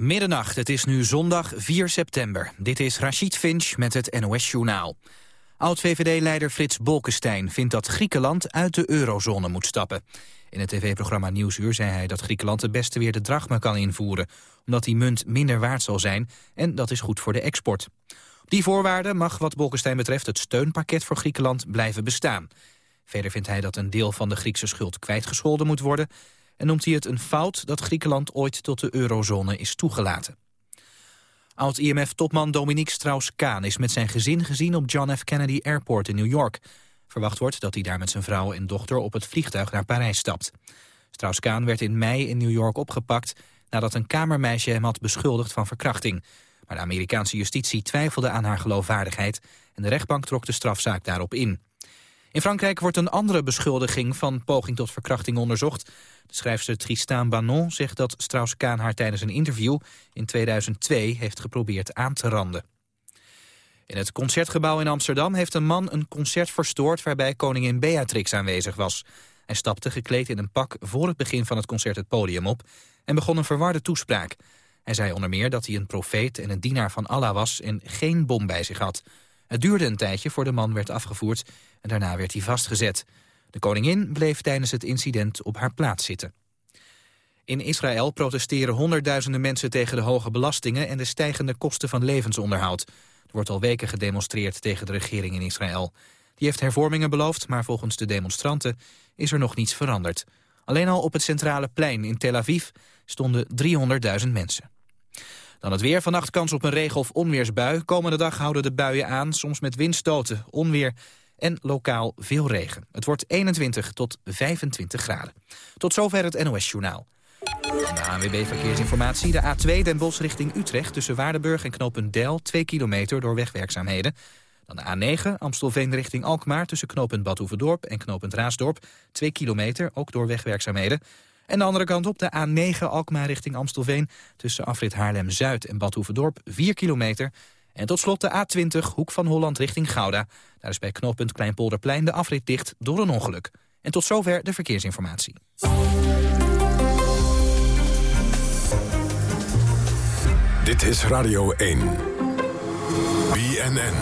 Middernacht, het is nu zondag 4 september. Dit is Rachid Finch met het NOS-journaal. Oud-VVD-leider Frits Bolkestein vindt dat Griekenland uit de eurozone moet stappen. In het tv-programma Nieuwsuur zei hij dat Griekenland het beste weer de drachma kan invoeren, omdat die munt minder waard zal zijn en dat is goed voor de export. Op die voorwaarden mag wat Bolkestein betreft het steunpakket voor Griekenland blijven bestaan. Verder vindt hij dat een deel van de Griekse schuld kwijtgescholden moet worden en noemt hij het een fout dat Griekenland ooit tot de eurozone is toegelaten. Oud-IMF-topman Dominique Strauss-Kaan is met zijn gezin gezien op John F. Kennedy Airport in New York. Verwacht wordt dat hij daar met zijn vrouw en dochter op het vliegtuig naar Parijs stapt. Strauss-Kaan werd in mei in New York opgepakt nadat een kamermeisje hem had beschuldigd van verkrachting. Maar de Amerikaanse justitie twijfelde aan haar geloofwaardigheid en de rechtbank trok de strafzaak daarop in. In Frankrijk wordt een andere beschuldiging van poging tot verkrachting onderzocht. De schrijfster Tristan Banon zegt dat Strauss-Kaan haar tijdens een interview in 2002 heeft geprobeerd aan te randen. In het Concertgebouw in Amsterdam heeft een man een concert verstoord waarbij koningin Beatrix aanwezig was. Hij stapte gekleed in een pak voor het begin van het concert het podium op en begon een verwarde toespraak. Hij zei onder meer dat hij een profeet en een dienaar van Allah was en geen bom bij zich had. Het duurde een tijdje voor de man werd afgevoerd en daarna werd hij vastgezet. De koningin bleef tijdens het incident op haar plaats zitten. In Israël protesteren honderdduizenden mensen tegen de hoge belastingen en de stijgende kosten van levensonderhoud. Er wordt al weken gedemonstreerd tegen de regering in Israël. Die heeft hervormingen beloofd, maar volgens de demonstranten is er nog niets veranderd. Alleen al op het centrale plein in Tel Aviv stonden 300.000 mensen. Dan het weer. Vannacht kans op een regen- of onweersbui. Komende dag houden de buien aan, soms met windstoten, onweer en lokaal veel regen. Het wordt 21 tot 25 graden. Tot zover het NOS-journaal. De ANWB Verkeersinformatie. De A2 Den Bosch richting Utrecht tussen Waardenburg en Knopendel 2 kilometer door wegwerkzaamheden. Dan de A9 Amstelveen richting Alkmaar tussen knooppunt Badhoevedorp en knooppunt Raasdorp 2 kilometer, ook door wegwerkzaamheden. En de andere kant op de A9 Alkmaar richting Amstelveen... tussen afrit Haarlem-Zuid en Badhoevedorp 4 kilometer. En tot slot de A20 Hoek van Holland richting Gouda. Daar is bij knooppunt Kleinpolderplein de afrit dicht door een ongeluk. En tot zover de verkeersinformatie. Dit is Radio 1. BNN.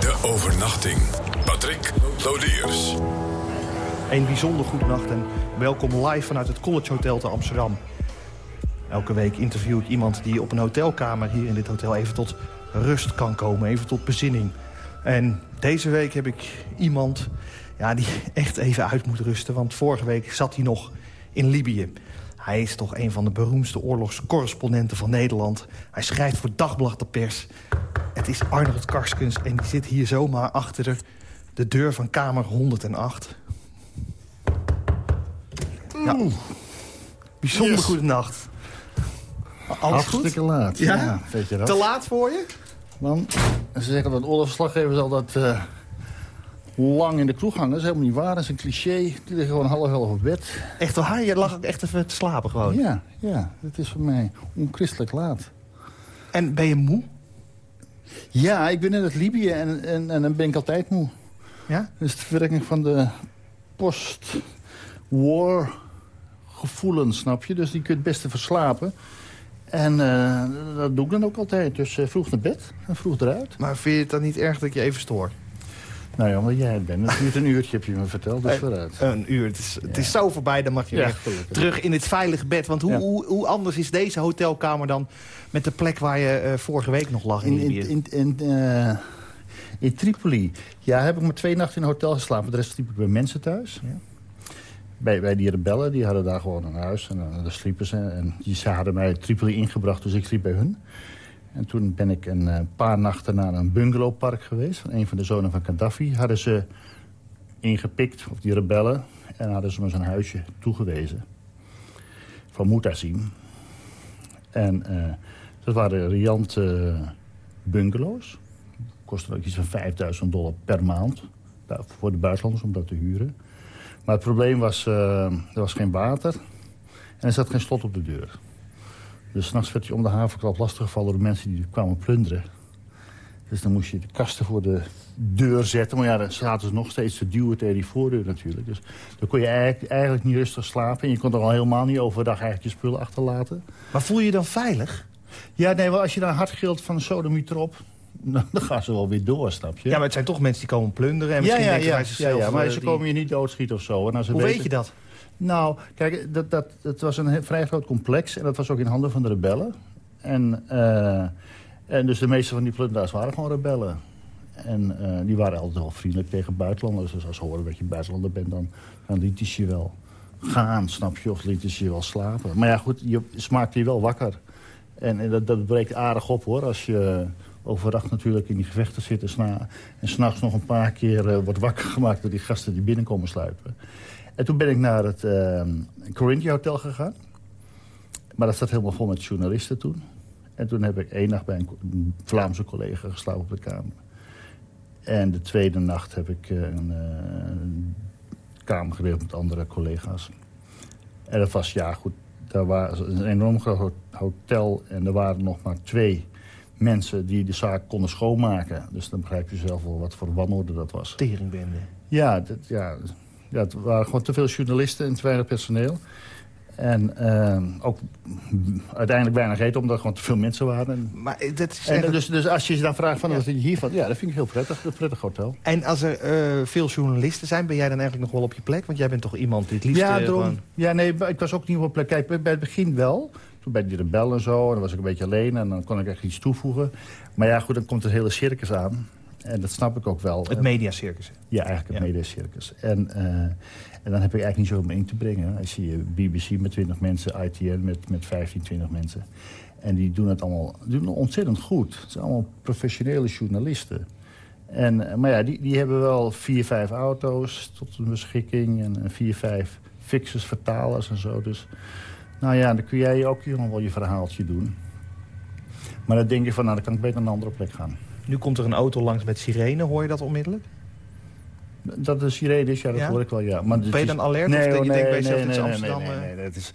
De overnachting. Patrick Lodiers. Een bijzonder goed nacht en welkom live vanuit het College Hotel te Amsterdam. Elke week interview ik iemand die op een hotelkamer hier in dit hotel even tot rust kan komen, even tot bezinning. En deze week heb ik iemand ja, die echt even uit moet rusten, want vorige week zat hij nog in Libië. Hij is toch een van de beroemdste oorlogscorrespondenten van Nederland. Hij schrijft voor Dagblad de Pers. Het is Arnold Karskens en die zit hier zomaar achter de deur van kamer 108. Ja. Bijzonder Yes. goede nacht. Alles Hartstikke goed? laat. Ja? weet je dat? Te laat voor je? Man, ze zeggen dat oorlogsslaggevers altijd eh, lang in de kroeg hangen. Dat is helemaal niet waar. Dat is een cliché. Die liggen gewoon half elf op bed. Echt waar? Je lag ook echt even te slapen gewoon. Ja, ja. Het is voor mij onchristelijk laat. En ben je moe? Ja, ik ben net uit Libië en, en, en dan ben ik altijd moe. Ja? Dat is de verwerking van de post-war gevoelens, snap je? Dus die kun je het beste verslapen. En eh, dat doe ik dan ook altijd. Dus eh, vroeg naar bed en vroeg eruit. Maar vind je het dan niet erg dat ik je even stoor? Nou ja, omdat jij het bent. Het duurt een uurtje, heb je me verteld. Dus Eh, vooruit. Een uur. Het is, het is zo voorbij, dan mag je Ja, weer gelukkig. terug in het veilige bed. Want hoe, Ja. hoe, hoe anders is deze hotelkamer dan met de plek waar je eh, vorige week nog lag in, In, Libië? in, in, eh, Tripoli. Ja, heb ik maar twee nachten in een hotel geslapen. De rest sliep ik bij mensen thuis. Ja. Bij, bij die rebellen, die hadden daar gewoon een huis. En eh, daar sliepen ze. En die, ze hadden mij Tripoli ingebracht, dus ik sliep bij hun. En toen ben ik een eh, paar nachten naar een bungalowpark geweest... van een van de zonen van Gaddafi. Hadden ze ingepikt, of die rebellen... en hadden ze me zo'n huisje toegewezen. Van Mutazim. En eh, dat waren riante bungalows. Kostte ook iets van 5000 dollar per maand. Voor de buitenlanders om dat te huren. Maar het probleem was, eh, er was geen water. En er zat geen slot op de deur. Dus s'nachts werd je om de havenklap lastiggevallen door mensen die kwamen plunderen. Dus dan moest je de kasten voor de deur zetten. Maar ja, dan zaten ze nog steeds te duwen tegen die voordeur natuurlijk. Dus dan kon je eigenlijk, eigenlijk niet rustig slapen. En je kon er al helemaal niet overdag eigenlijk je spullen achterlaten. Maar voel je je dan veilig? Ja, nee, wel als je dan hard gilt van sodomiet erop... Dan gaan ze wel weer door, snap je? Ja, maar het zijn toch mensen die komen plunderen. En ja, misschien ja, ja, zichzelf... ja, ja, maar eh, ze die- komen je niet doodschieten of zo. En als ze Hoe weten- weet je dat? Nou, kijk, dat, dat, het was een vrij groot complex. En dat was ook in handen van de rebellen. En, eh, en dus de meeste van die plunderaars waren gewoon rebellen. En eh, die waren altijd wel vriendelijk tegen buitenlanders. Dus als ze horen dat je buitenlander bent, dan, dan lieten ze je wel gaan, snap je? Of lieten ze je wel slapen. Maar ja, goed, je smaakte je wel wakker. En, en dat, dat breekt aardig op, hoor. Als je overdag natuurlijk in die gevechten zit en, sna- en s'nachts nog een paar keer eh, wordt wakker gemaakt... door die gasten die binnenkomen sluipen. En toen ben ik naar het uh, Corinthia Hotel gegaan. Maar dat zat helemaal vol met journalisten toen. En toen heb ik één nacht bij een, Vlaamse collega geslapen op de kamer. En de tweede nacht heb ik eh, een, eh, een kamer gedeeld met andere collega's. En dat was, ja goed, daar was een enorm groot ho- hotel... en er waren nog maar twee mensen die de zaak konden schoonmaken. Dus dan begrijp je zelf wel wat voor wanorde dat was. Teringbende. Ja, dat, ja, ja, het waren gewoon te veel journalisten en te weinig personeel. En eh, ook uiteindelijk weinig eten, omdat er gewoon te veel mensen waren. En, Maar eh, dat is en echt- dus, dus als je je dan vraagt van Ja. wat je hiervan... Ja, dat vind ik heel prettig. Een prettig hotel. En als er eh, veel journalisten zijn, ben jij dan eigenlijk nog wel op je plek? Want jij bent toch iemand die het liefst... ja, daarom- gewoon- ja, nee, ik was ook niet op plek. Kijk, bij het begin wel. Toen bij die rebellen en zo. En dan was ik een beetje alleen. En dan kon ik echt iets toevoegen. Maar ja, goed, dan komt het hele circus aan. En dat snap ik ook wel. Het mediacircus. Ja, eigenlijk het Ja. mediacircus. En, eh, en dan heb ik eigenlijk niet zo om in te brengen. Als je BBC met 20 mensen, ITN met, met 15, 20 mensen. En die doen het allemaal doen het ontzettend goed. Het zijn allemaal professionele journalisten. En, eh, maar ja, die, die hebben wel vier, vijf auto's tot hun beschikking. En, en vier, vijf fixers, vertalers en zo. Dus nou ja, dan kun jij ook hier nog wel je verhaaltje doen. Maar dan denk je van, nou, dan kan ik beter naar een andere plek gaan. Nu komt er een auto langs met sirene, hoor je dat onmiddellijk? Dat de sirene is, ja, dat Ja? hoor ik wel, ja. Maar Ben je dan alert? of Nee, denk je hoor, denkt bij nee, nee, nee, Amsterdam... Nee, nee, nee, dat is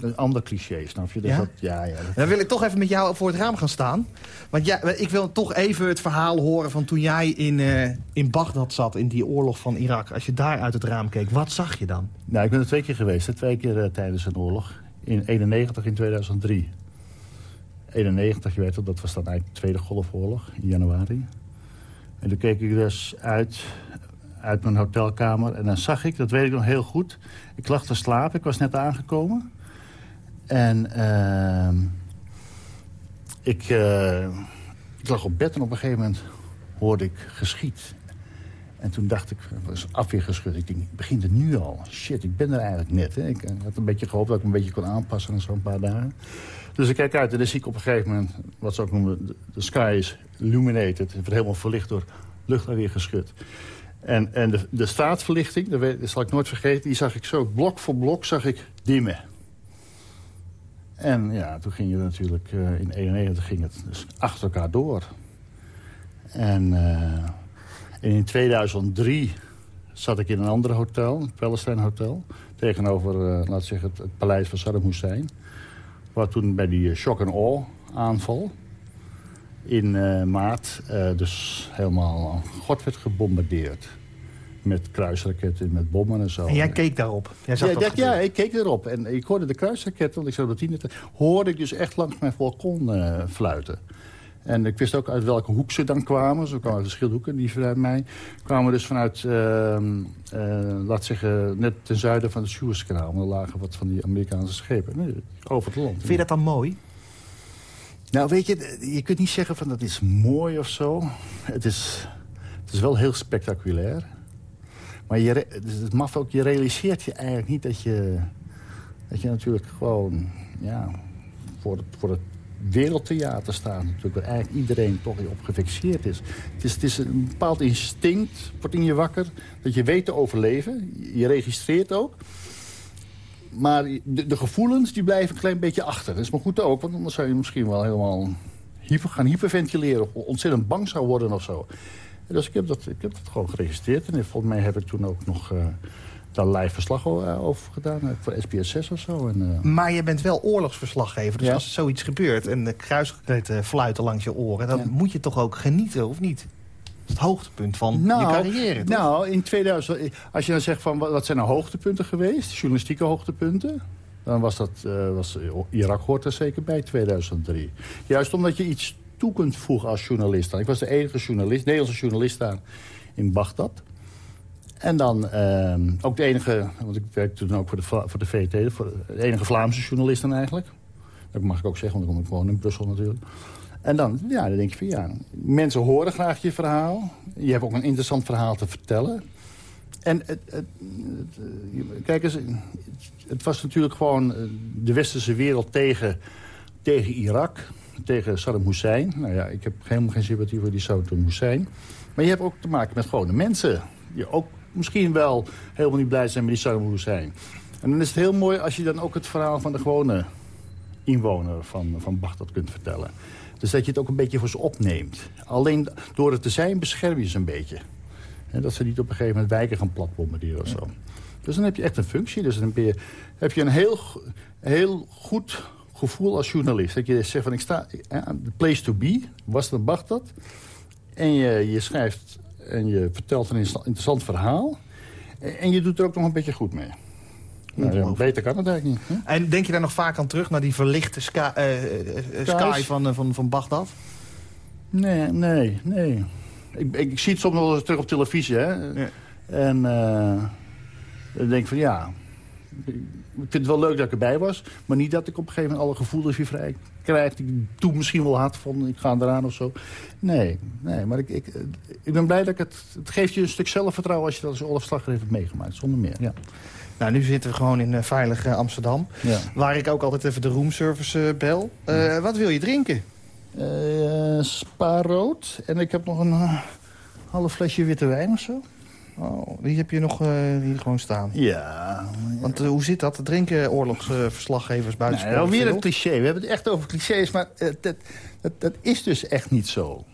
een ander cliché, snap je? Dus Ja? dat, ja, ja, dat- Dan wil ik toch even met jou voor het raam gaan staan. Want ja, ik wil toch even het verhaal horen van toen jij in, eh, in Bagdad zat... in die oorlog van Irak. Als je daar uit het raam keek, wat zag je dan? Nou, ik ben er twee keer geweest, hè, twee keer eh, tijdens een oorlog. In 91 in 2003. 91, je weet het, dat was dan eigenlijk de Tweede Golfoorlog in januari. En toen keek ik dus uit, uit mijn hotelkamer en dan zag ik, dat weet ik nog heel goed... ik lag te slapen, ik was net aangekomen. En ehm, ik, eh, ik lag op bed en op een gegeven moment hoorde ik geschiet. En toen dacht ik, was afweergeschud. Ik denk, ik begin het nu al. Shit, ik ben er eigenlijk net. Hè. Ik eh, had een beetje gehoopt dat ik me een beetje kon aanpassen in zo'n paar dagen. Dus ik kijk uit en dan zie ik op een gegeven moment... wat ze ook noemen, de, sky is illuminated. Het wordt helemaal verlicht door luchtafweergeschud. En, en de, de straatverlichting, dat, dat zal ik nooit vergeten... die zag ik zo blok voor blok zag ik dimmen. En ja, toen ging je natuurlijk... eh, in 91 ging het dus achter elkaar door. En... eh, in 2003 zat ik in een ander hotel, het Palestine Hotel... tegenover, eh we zeggen, het, paleis van Saddam Hussein. Waar toen bij die shock and awe aanval in maart... dus helemaal God werd gebombardeerd. Met kruisraketten, met bommen en zo. En jij keek daarop. Jij zag Ja, dat ja, ik keek erop. En ik hoorde de kruisraketten, want ik zat op de hoorde ik dus echt langs mijn balkon eh, fluiten. En ik wist ook uit welke hoek ze dan kwamen. Ze kwamen uit verschillende hoeken, die vanuit mij. kwamen dus vanuit, ehm eh, laat zeggen, net ten zuiden van het Suezkanaal. Er lagen wat van die Amerikaanse schepen. Nee, over het land. Vind je dat dan mooi? Nou, weet je, je kunt niet zeggen van dat is mooi of zo. Het is, het is wel heel spectaculair. Maar je, is het maf ook, je realiseert je eigenlijk niet dat je... dat je natuurlijk gewoon, ja, voor het, voor het wereldtheater staat. Natuurlijk, waar eigenlijk iedereen toch op gefixeerd is. Het, is. het is een bepaald instinct, wordt in je wakker, dat je weet te overleven. Je registreert ook. Maar de, de gevoelens die blijven een klein beetje achter. Dat is maar goed ook, want anders zou je misschien wel helemaal hyper, gaan hyperventileren... of ontzettend bang zou worden of zo. Dus ik heb dat, ik heb dat gewoon geregistreerd. En volgens mij heb ik toen ook nog eh, daar live verslag over gedaan. Voor SBS 6 of zo. En, Maar je bent wel oorlogsverslaggever. Dus Ja. als er zoiets gebeurt en de kruisraketten fluiten langs je oren... dan Ja. moet je toch ook genieten, of niet? Dat is het hoogtepunt van je carrière, toch? Nou, in 2000, als je dan zegt van wat zijn nou hoogtepunten geweest, journalistieke hoogtepunten, dan was dat, eh, was, Irak hoort er zeker bij 2003. Juist omdat je iets toe kunt voegen als journalist. Ik was de enige journalist, Nederlandse journalist daar in Bagdad. En dan ehm, ook de enige, want ik werkte toen ook voor de, voor de VT, de enige Vlaamse journalist dan eigenlijk. Dat mag ik ook zeggen, want ik woon in Brussel natuurlijk. En dan, ja, dan denk je van ja, mensen horen graag je verhaal. Je hebt ook een interessant verhaal te vertellen. En het, het, kijk eens, het was natuurlijk gewoon eh, de westerse wereld tegen, tegen Irak, tegen Saddam Hussein. Nou ja, ik heb helemaal geen sympathie voor die Saddam Hussein. Maar je hebt ook te maken met gewone mensen. Die ook misschien wel helemaal niet blij zijn met die Saddam Hussein. En dan is het heel mooi als je dan ook het verhaal van de gewone inwoner van, van Bagdad kunt vertellen. Dus dat je het ook een beetje voor ze opneemt. Alleen door het te zijn bescherm je ze een beetje. Dat ze niet op een gegeven moment wijken gaan platbombarderen of zo. Dus dan heb je echt een functie. Dus dan ben je, heb je een heel, heel goed gevoel als journalist. Dat je zegt van ik sta... eh, The place to be was dan Bagdad. En je, je schrijft en je vertelt een interessant verhaal. En je doet er ook nog een beetje goed mee. Nou, ja, beter kan het eigenlijk niet. hè? En denk je daar nog vaak aan terug, naar die verlichte ska, eh, eh, eh, sky van, eh, van, van Bagdad? Nee, nee, nee. Ik, ik, ik zie het soms wel eens terug op televisie, hè. Ja. En eh, dan denk ik van ja... Ik vind het wel leuk dat ik erbij was. Maar niet dat ik op een gegeven moment alle gevoelens weer vrij krijg... die ik toen misschien wel had van ik ga eraan of zo. Nee, nee maar ik, ik, ik ben blij dat ik het... Het geeft je een stuk zelfvertrouwen als je dat als oorlogsslaggever hebt meegemaakt. Zonder meer, ja. Nou, nu zitten we gewoon in eh, veilig eh, Amsterdam. ja. Waar ik ook altijd even de roomservice eh, bel. Wat wil je drinken? Eh, spa rood. En ik heb nog een half flesje witte wijn of zo. Oh, die heb je nog eh, hier gewoon staan. Ja, Want eh, hoe zit dat? Drinken oorlogsverslaggevers buiten Nou, alweer een cliché. We hebben het echt over clichés, maar eh, dat, dat, dat is dus echt niet zo.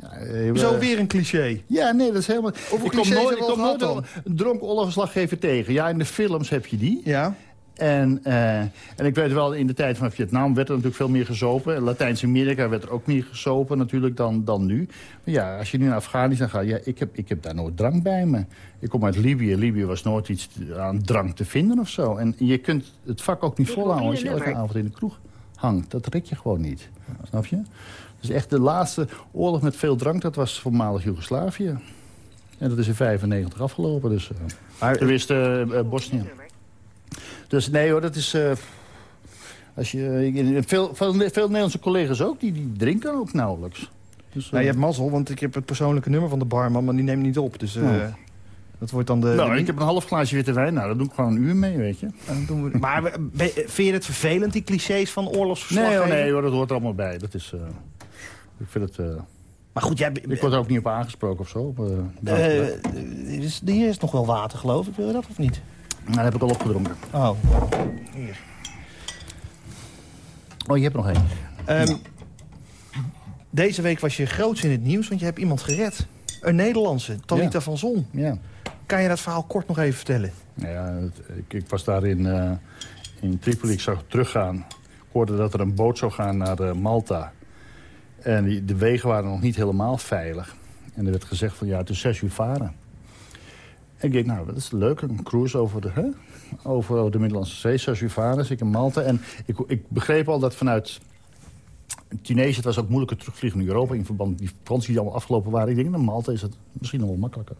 Ja, Zo we- weer een cliché. Ja, nee, dat is helemaal... Hoeveel ik kom nooit, ik kom nooit een dronken oorlogsslaggever tegen. Ja, in de films heb je die. Ja. En, eh, en ik weet wel, in de tijd van Vietnam werd er natuurlijk veel meer gezopen. In Latijns-Amerika werd er ook meer gezopen natuurlijk dan, dan nu. Maar ja, als je nu naar Afghanistan gaat, ja, ik, heb, ik heb daar nooit drank bij me. Ik kom uit Libië. Libië was nooit iets aan drank te vinden of zo. En je kunt het vak ook niet volhouden als je elke avond in de kroeg hangt. Dat red je gewoon niet. Snap je? Dus echt de laatste oorlog met veel drank, dat was voormalig Joegoslavië. En dat is in 95 afgelopen, dus... eh Maar, tenminste, eh, eh, Bosnië. Dus nee hoor, dat is... eh, als je, eh, veel, veel, veel Nederlandse collega's ook, die, die drinken ook nauwelijks. Dus, eh, nou, je hebt mazzel, want ik heb het persoonlijke nummer van de barman, maar die neemt niet op. Dus eh, Oh. dat wordt dan de... nou, de- ik heb een half glaasje witte wijn, nou, daar doe ik gewoon een uur mee, weet je. Dan doen we- maar ben- vind je het vervelend, die clichés van Nee, oorlogsverslaggevers? hoor, nee hoor, dat hoort er allemaal bij. Dat is... eh, ik vind het... eh, Maar goed, jij... ik word er ook niet op aangesproken of zo. Op, eh, eh, hier is nog wel water, geloof ik. Wil je dat of niet? Nou, dat heb ik al opgedronken. Oh, hier. Oh, je hebt nog één. Ehm, deze week was je groots in het nieuws, want je hebt iemand gered. Een Nederlandse, Talita Ja. van Zon. Ja. Kan je dat verhaal kort nog even vertellen? Nou Ja, ik, ik was daar in, eh, in Tripoli, ik zag teruggaan. Ik hoorde dat er een boot zou gaan naar eh, Malta. En die, de wegen waren nog niet helemaal veilig. En er werd gezegd van ja, het is zes uur varen. Ik denk, nou, dat is leuk, een cruise over de, hè? Over de Middellandse Zee, dus ik in Malta. En ik, ik begreep al dat vanuit Tunesië, het was ook moeilijker terugvliegen naar Europa... in verband met die vakanties die allemaal afgelopen waren. Ik denk, naar Malta is het misschien nog wel makkelijker.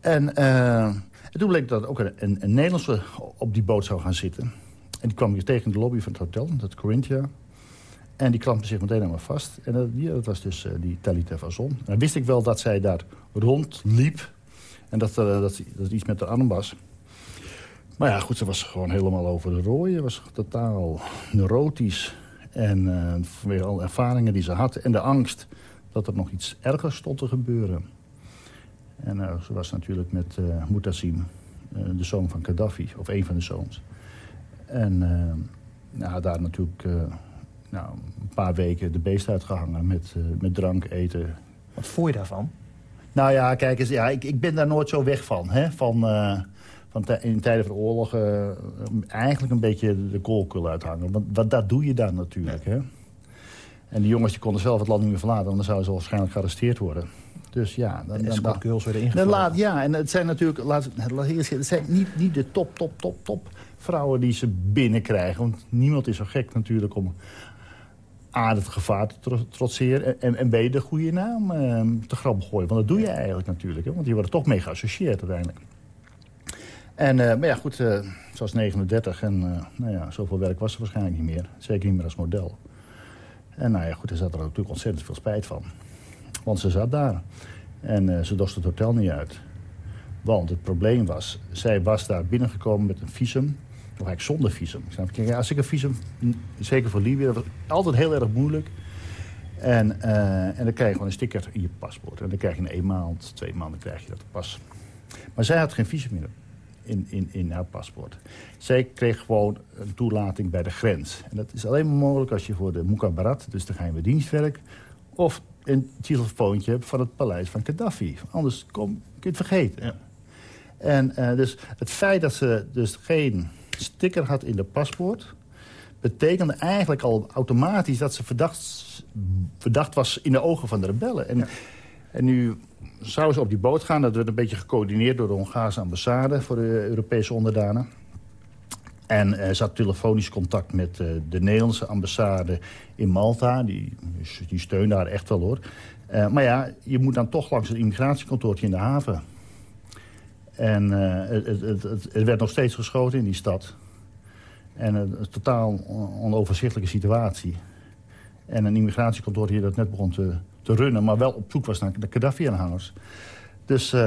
En, eh, en toen bleek dat ook een, een, een Nederlandse op die boot zou gaan zitten. En die kwam hier tegen in de lobby van het hotel, dat Corinthia. En die klampte zich meteen aan me vast. En dat, ja, dat was dus eh, die Talita van Zon. En dan wist ik wel dat zij daar rondliep. En dat, er dat, dat iets met haar arm was. Maar ja, goed, ze was gewoon helemaal over de rooien. Was totaal neurotisch. En eh, vanwege alle ervaringen die ze had. En de angst dat er nog iets ergers stond te gebeuren. En eh, ze was natuurlijk met eh Mutassim, eh, de zoon van Gaddafi. Of een van de zoons. En eh, nou, daar natuurlijk eh, nou, een paar weken de beest uitgehangen met, eh, met drank, eten. Wat vond je daarvan? Nou ja, kijk eens, ja, ik, ik ben daar nooit zo weg van. Hè? van eh, van in tijden van oorlog uh, eigenlijk een beetje de koolkul uithangen. Want dat, dat doe je dan natuurlijk. Hè? En die jongens die konden zelf het land niet meer verlaten... want dan zouden ze waarschijnlijk gearresteerd worden. Dus ja... Dan, dan, dan, girls werden ingevuld. Laat, ja, en het zijn natuurlijk... Laat, het zijn niet, niet de top, top, top, top vrouwen die ze binnenkrijgen. Want niemand is zo gek natuurlijk om A, het gevaar te trotseren... en, en B, de goede naam uh, te grap gooien. Want dat doe je eigenlijk natuurlijk. Hè? Want die worden toch mee geassocieerd uiteindelijk. En, uh, maar ja, goed, uh, ze was 39 en uh, nou ja, zoveel werk was ze waarschijnlijk niet meer. Zeker niet meer als model. En nou ja, goed, er zat er natuurlijk ontzettend veel spijt van. Want ze zat daar. En ze dorst het hotel niet uit. Want het probleem was, zij was daar binnengekomen met een visum of eigenlijk zonder visum. Ik als ik een visum, zeker voor Libië, dat was altijd heel erg moeilijk. En, uh, en dan krijg je gewoon een sticker in je paspoort. En dan krijg je in één maand, twee maanden krijg je dat pas. Maar zij had geen visum meer in, in, in haar paspoort. Zij kreeg gewoon een toelating bij de grens. En dat is alleen maar mogelijk als je voor de Mukabarat, dus de geheime dienst werkt... of een telefoontje hebt van het paleis van Gaddafi. Anders kom, kun je het vergeten. Ja. En uh, dus het feit dat ze dus geen sticker had in de paspoort... betekende eigenlijk al automatisch dat ze verdacht, verdacht was in de ogen van de rebellen. En, en nu zou ze op die boot gaan. Dat werd een beetje gecoördineerd door de Hongaarse ambassade... voor de Europese onderdanen. En uh, ze had telefonisch contact met uh, de Nederlandse ambassade in Malta. Die, die steunde haar echt wel, hoor. Uh, maar ja, je moet dan toch langs het immigratiekantoortje in de haven. En uh, het, het, het, het, werd nog steeds geschoten in die stad. En een totaal onoverzichtelijke situatie. En een immigratiekantoor hier dat net begon te, te runnen... maar wel op zoek was naar de Gaddafi-aanhangers. Dus uh,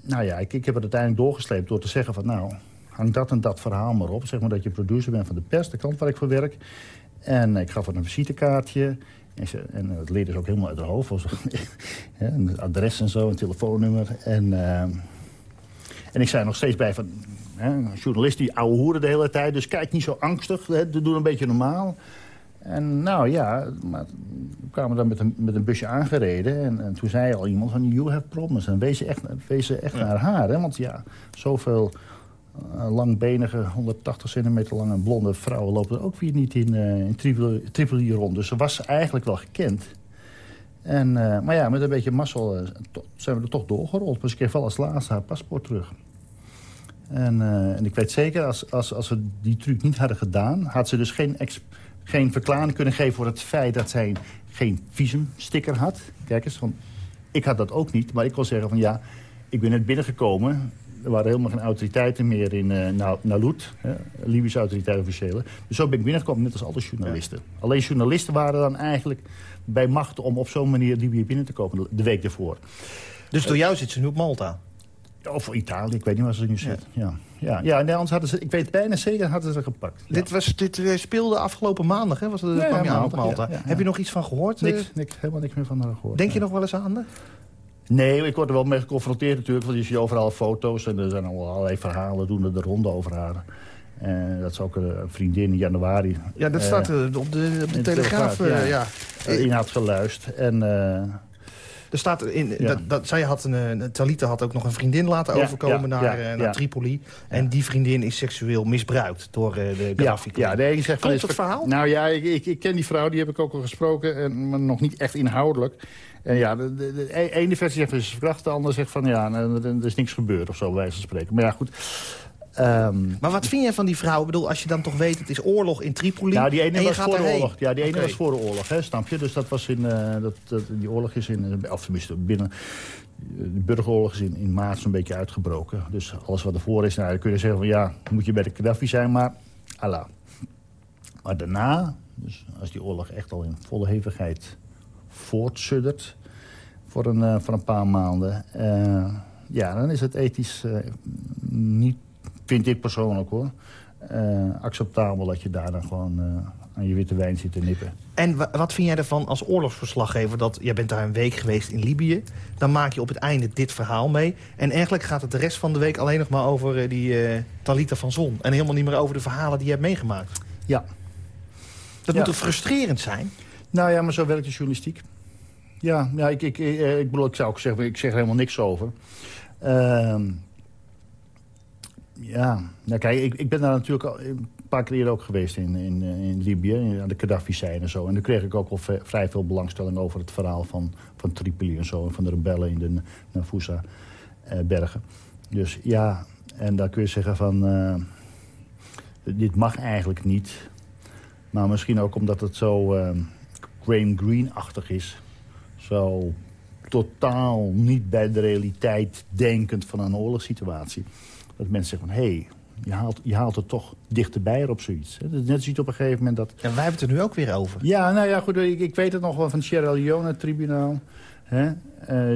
nou ja, ik, ik heb het uiteindelijk doorgesleept door te zeggen van... nou, hang dat en dat verhaal maar op. Zeg maar dat je producer bent van de pers, de krant waar ik voor werk. En ik gaf er een visitekaartje... En, en het leerde ze ook helemaal uit de hoofd. een adres en zo, een telefoonnummer. En... en ik zei nog steeds bij van... Hè, een journalist die ouwe hoeren de hele tijd, dus kijk niet zo angstig. Hè, doe een beetje normaal. En nou ja, maar we kwamen dan met een, met een busje aangereden. En, en toen zei al iemand van, you have problems. En wees echt, wees echt naar haar. Hè? Want ja, zoveel uh, langbenige, 180 centimeter lange blonde vrouwen... lopen er ook weer niet in, uh, in Tripoli, rond. Dus ze was eigenlijk wel gekend. En, uh, maar ja, met een beetje mazzel zijn we er toch doorgerold. Dus ik kreeg wel als laatste haar paspoort terug. En, uh, en ik weet zeker, als, als, als we die truc niet hadden gedaan... had ze dus geen, geen verklaring kunnen geven voor het feit dat zij geen visumsticker had. Kijk eens, want ik had dat ook niet. Maar ik kon zeggen van ja, ik ben net binnengekomen. Er waren helemaal geen autoriteiten meer in uh, Nalout, hè, Libische autoriteiten officiële. Dus zo ben ik binnengekomen, net als alle journalisten. Alleen journalisten waren dan eigenlijk bij macht om op zo'n manier Libië binnen te komen de week ervoor. Dus door jou zit ze nu op Malta? Of Italië, ik weet niet waar ze nu zit. Ja. Ja, ja. ja anders hadden ze, ik weet bijna zeker hadden ze gepakt. Dit, was, dit eh, speelde afgelopen maandag, hè? Was het, kwam je aan op Malta. Heb je nog iets van gehoord? Niks, eh? niks, helemaal niks meer van haar gehoord. Denk je nog wel eens aan haar? Nee, ik word er wel mee geconfronteerd natuurlijk. Want je ziet overal foto's en er zijn al allerlei verhalen doen er de ronde over haar. En dat is ook een vriendin in januari. Ja, dat staat uh, op de, op de Telegraaf. ja. ja. In had geluisterd. En er staat in, dat, dat, zij had een, Talita had ook nog een vriendin laten overkomen naar, uh, naar Tripoli. En die vriendin is seksueel misbruikt door uh, de Gaddafi. Ja, de een zegt van... het verhaal? Nou ja, ik, ik, ik, ken die vrouw, die heb ik ook al gesproken. En, maar nog niet echt inhoudelijk. En ja, de, de, de e-, ene versie zegt is verkracht, de andere zegt van ja, er is niks gebeurd of zo, bij wijze van spreken. Maar ja, goed. Um, maar wat vind je van die vrouw? Ik bedoel, als je dan toch weet, het is oorlog in Tripoli. Ja, die ene was voor de oorlog. Ja, die ene okay. was voor de oorlog, hè, snap je? Dus dat was in, uh, dat, dat, die oorlog is in, of tenminste binnen, de burgeroorlog is in, in maart zo'n beetje uitgebroken. Dus alles wat ervoor is, nou, dan kun je zeggen van ja, moet je bij de Gaddafi zijn, maar Allah. Maar daarna, dus als die oorlog echt al in volle hevigheid voortsuddert voor een, uh, voor een paar maanden, uh, ja, dan is het ethisch niet vind ik persoonlijk hoor, uh, acceptabel dat je daar dan gewoon uh, aan je witte wijn zit te nippen. En wat vind jij ervan als oorlogsverslaggever? Dat jij bent daar een week geweest in Libië. Dan maak je op het einde dit verhaal mee. En eigenlijk gaat het de rest van de week alleen nog maar over uh, die uh, Talita van Zon. En helemaal niet meer over de verhalen die je hebt meegemaakt. Ja. Dat ja. moet toch frustrerend zijn? Nou ja, maar zo werkt de journalistiek. Ja, ja ik, ik, ik, ik bedoel, ik zou ook zeggen, ik zeg er helemaal niks over. Ehm Ja, nou kijk, ik, ik ben daar natuurlijk al een paar keer ook geweest in, in, in Libië, aan de Gaddafi-zijn en zo. En daar kreeg ik ook al vrij veel belangstelling over het verhaal van, van Tripoli en zo. En van de rebellen in de Nafusa-bergen. dus ja, en daar kun je zeggen van... dit mag eigenlijk niet. Maar misschien ook omdat het zo uh, Graham Green-achtig is. Zo totaal niet bij de realiteit denkend van een oorlogssituatie. Dat mensen zeggen van, hé, hey, je, haalt, je haalt het toch dichterbij op zoiets. Net ziet op een gegeven moment dat... En wij hebben het er nu ook weer over. Ja, nou ja, goed, ik, ik weet het nog wel van Sierra Leone-tribunaal. Uh,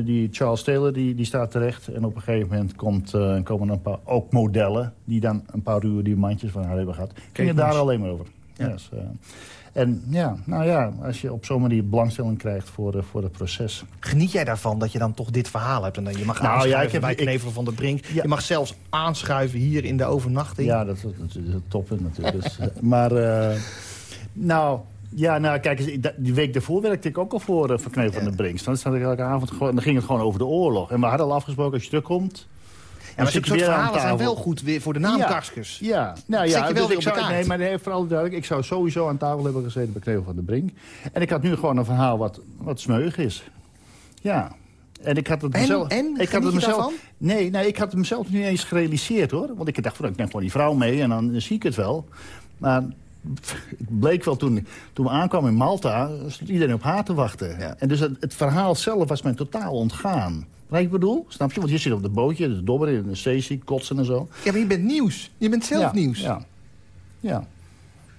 die Charles Taylor die, die staat terecht. En op een gegeven moment komt, uh, komen een paar, ook modellen... die dan een paar ruwe diamantjes van haar hebben gehad. Ging het daar alleen maar over. Ja. Yes, uh, en ja, nou ja, als je op zo'n manier belangstelling krijgt voor, uh, voor het proces. Geniet jij daarvan dat je dan toch dit verhaal hebt? En dan je mag nou, ja, ik heb, bij Knevel van der Brink. Ja. Je mag zelfs aanschuiven hier in de overnachting. Ja, dat, dat, dat is top natuurlijk. dus, maar uh, nou... Ja, nou kijk, die week daarvoor werkte ik ook al voor, uh, voor Knevel van der Brink. Dan, zat ik elke avond dan ging het gewoon over de oorlog. En we hadden al afgesproken, als je terugkomt... Maar zulke soort verhalen zijn wel goed weer voor de naam ja, nou ja, je wel dus ik zou, nee, maar nee, vooral duidelijk, ik zou sowieso aan tafel hebben gezeten bij Knevel van de Brink. En ik had nu gewoon een verhaal wat, wat smeug is. Ja, en ik had het mezelf... En? Ik had het mezelf, nee, nee, ik had het mezelf niet eens gerealiseerd, hoor. Want ik dacht, van, ik neem gewoon die vrouw mee en dan zie ik het wel. Maar het bleek wel toen, toen we aankwamen in Malta... stond iedereen op haar te wachten. Ja. En dus het, het, verhaal zelf was mij totaal ontgaan. Wat ik bedoel? Snap je? Want je zit op de bootje, de dobber in de sessie, kotsen en zo. Ja, maar je bent nieuws. Je bent zelf ja, nieuws. Ja. ja.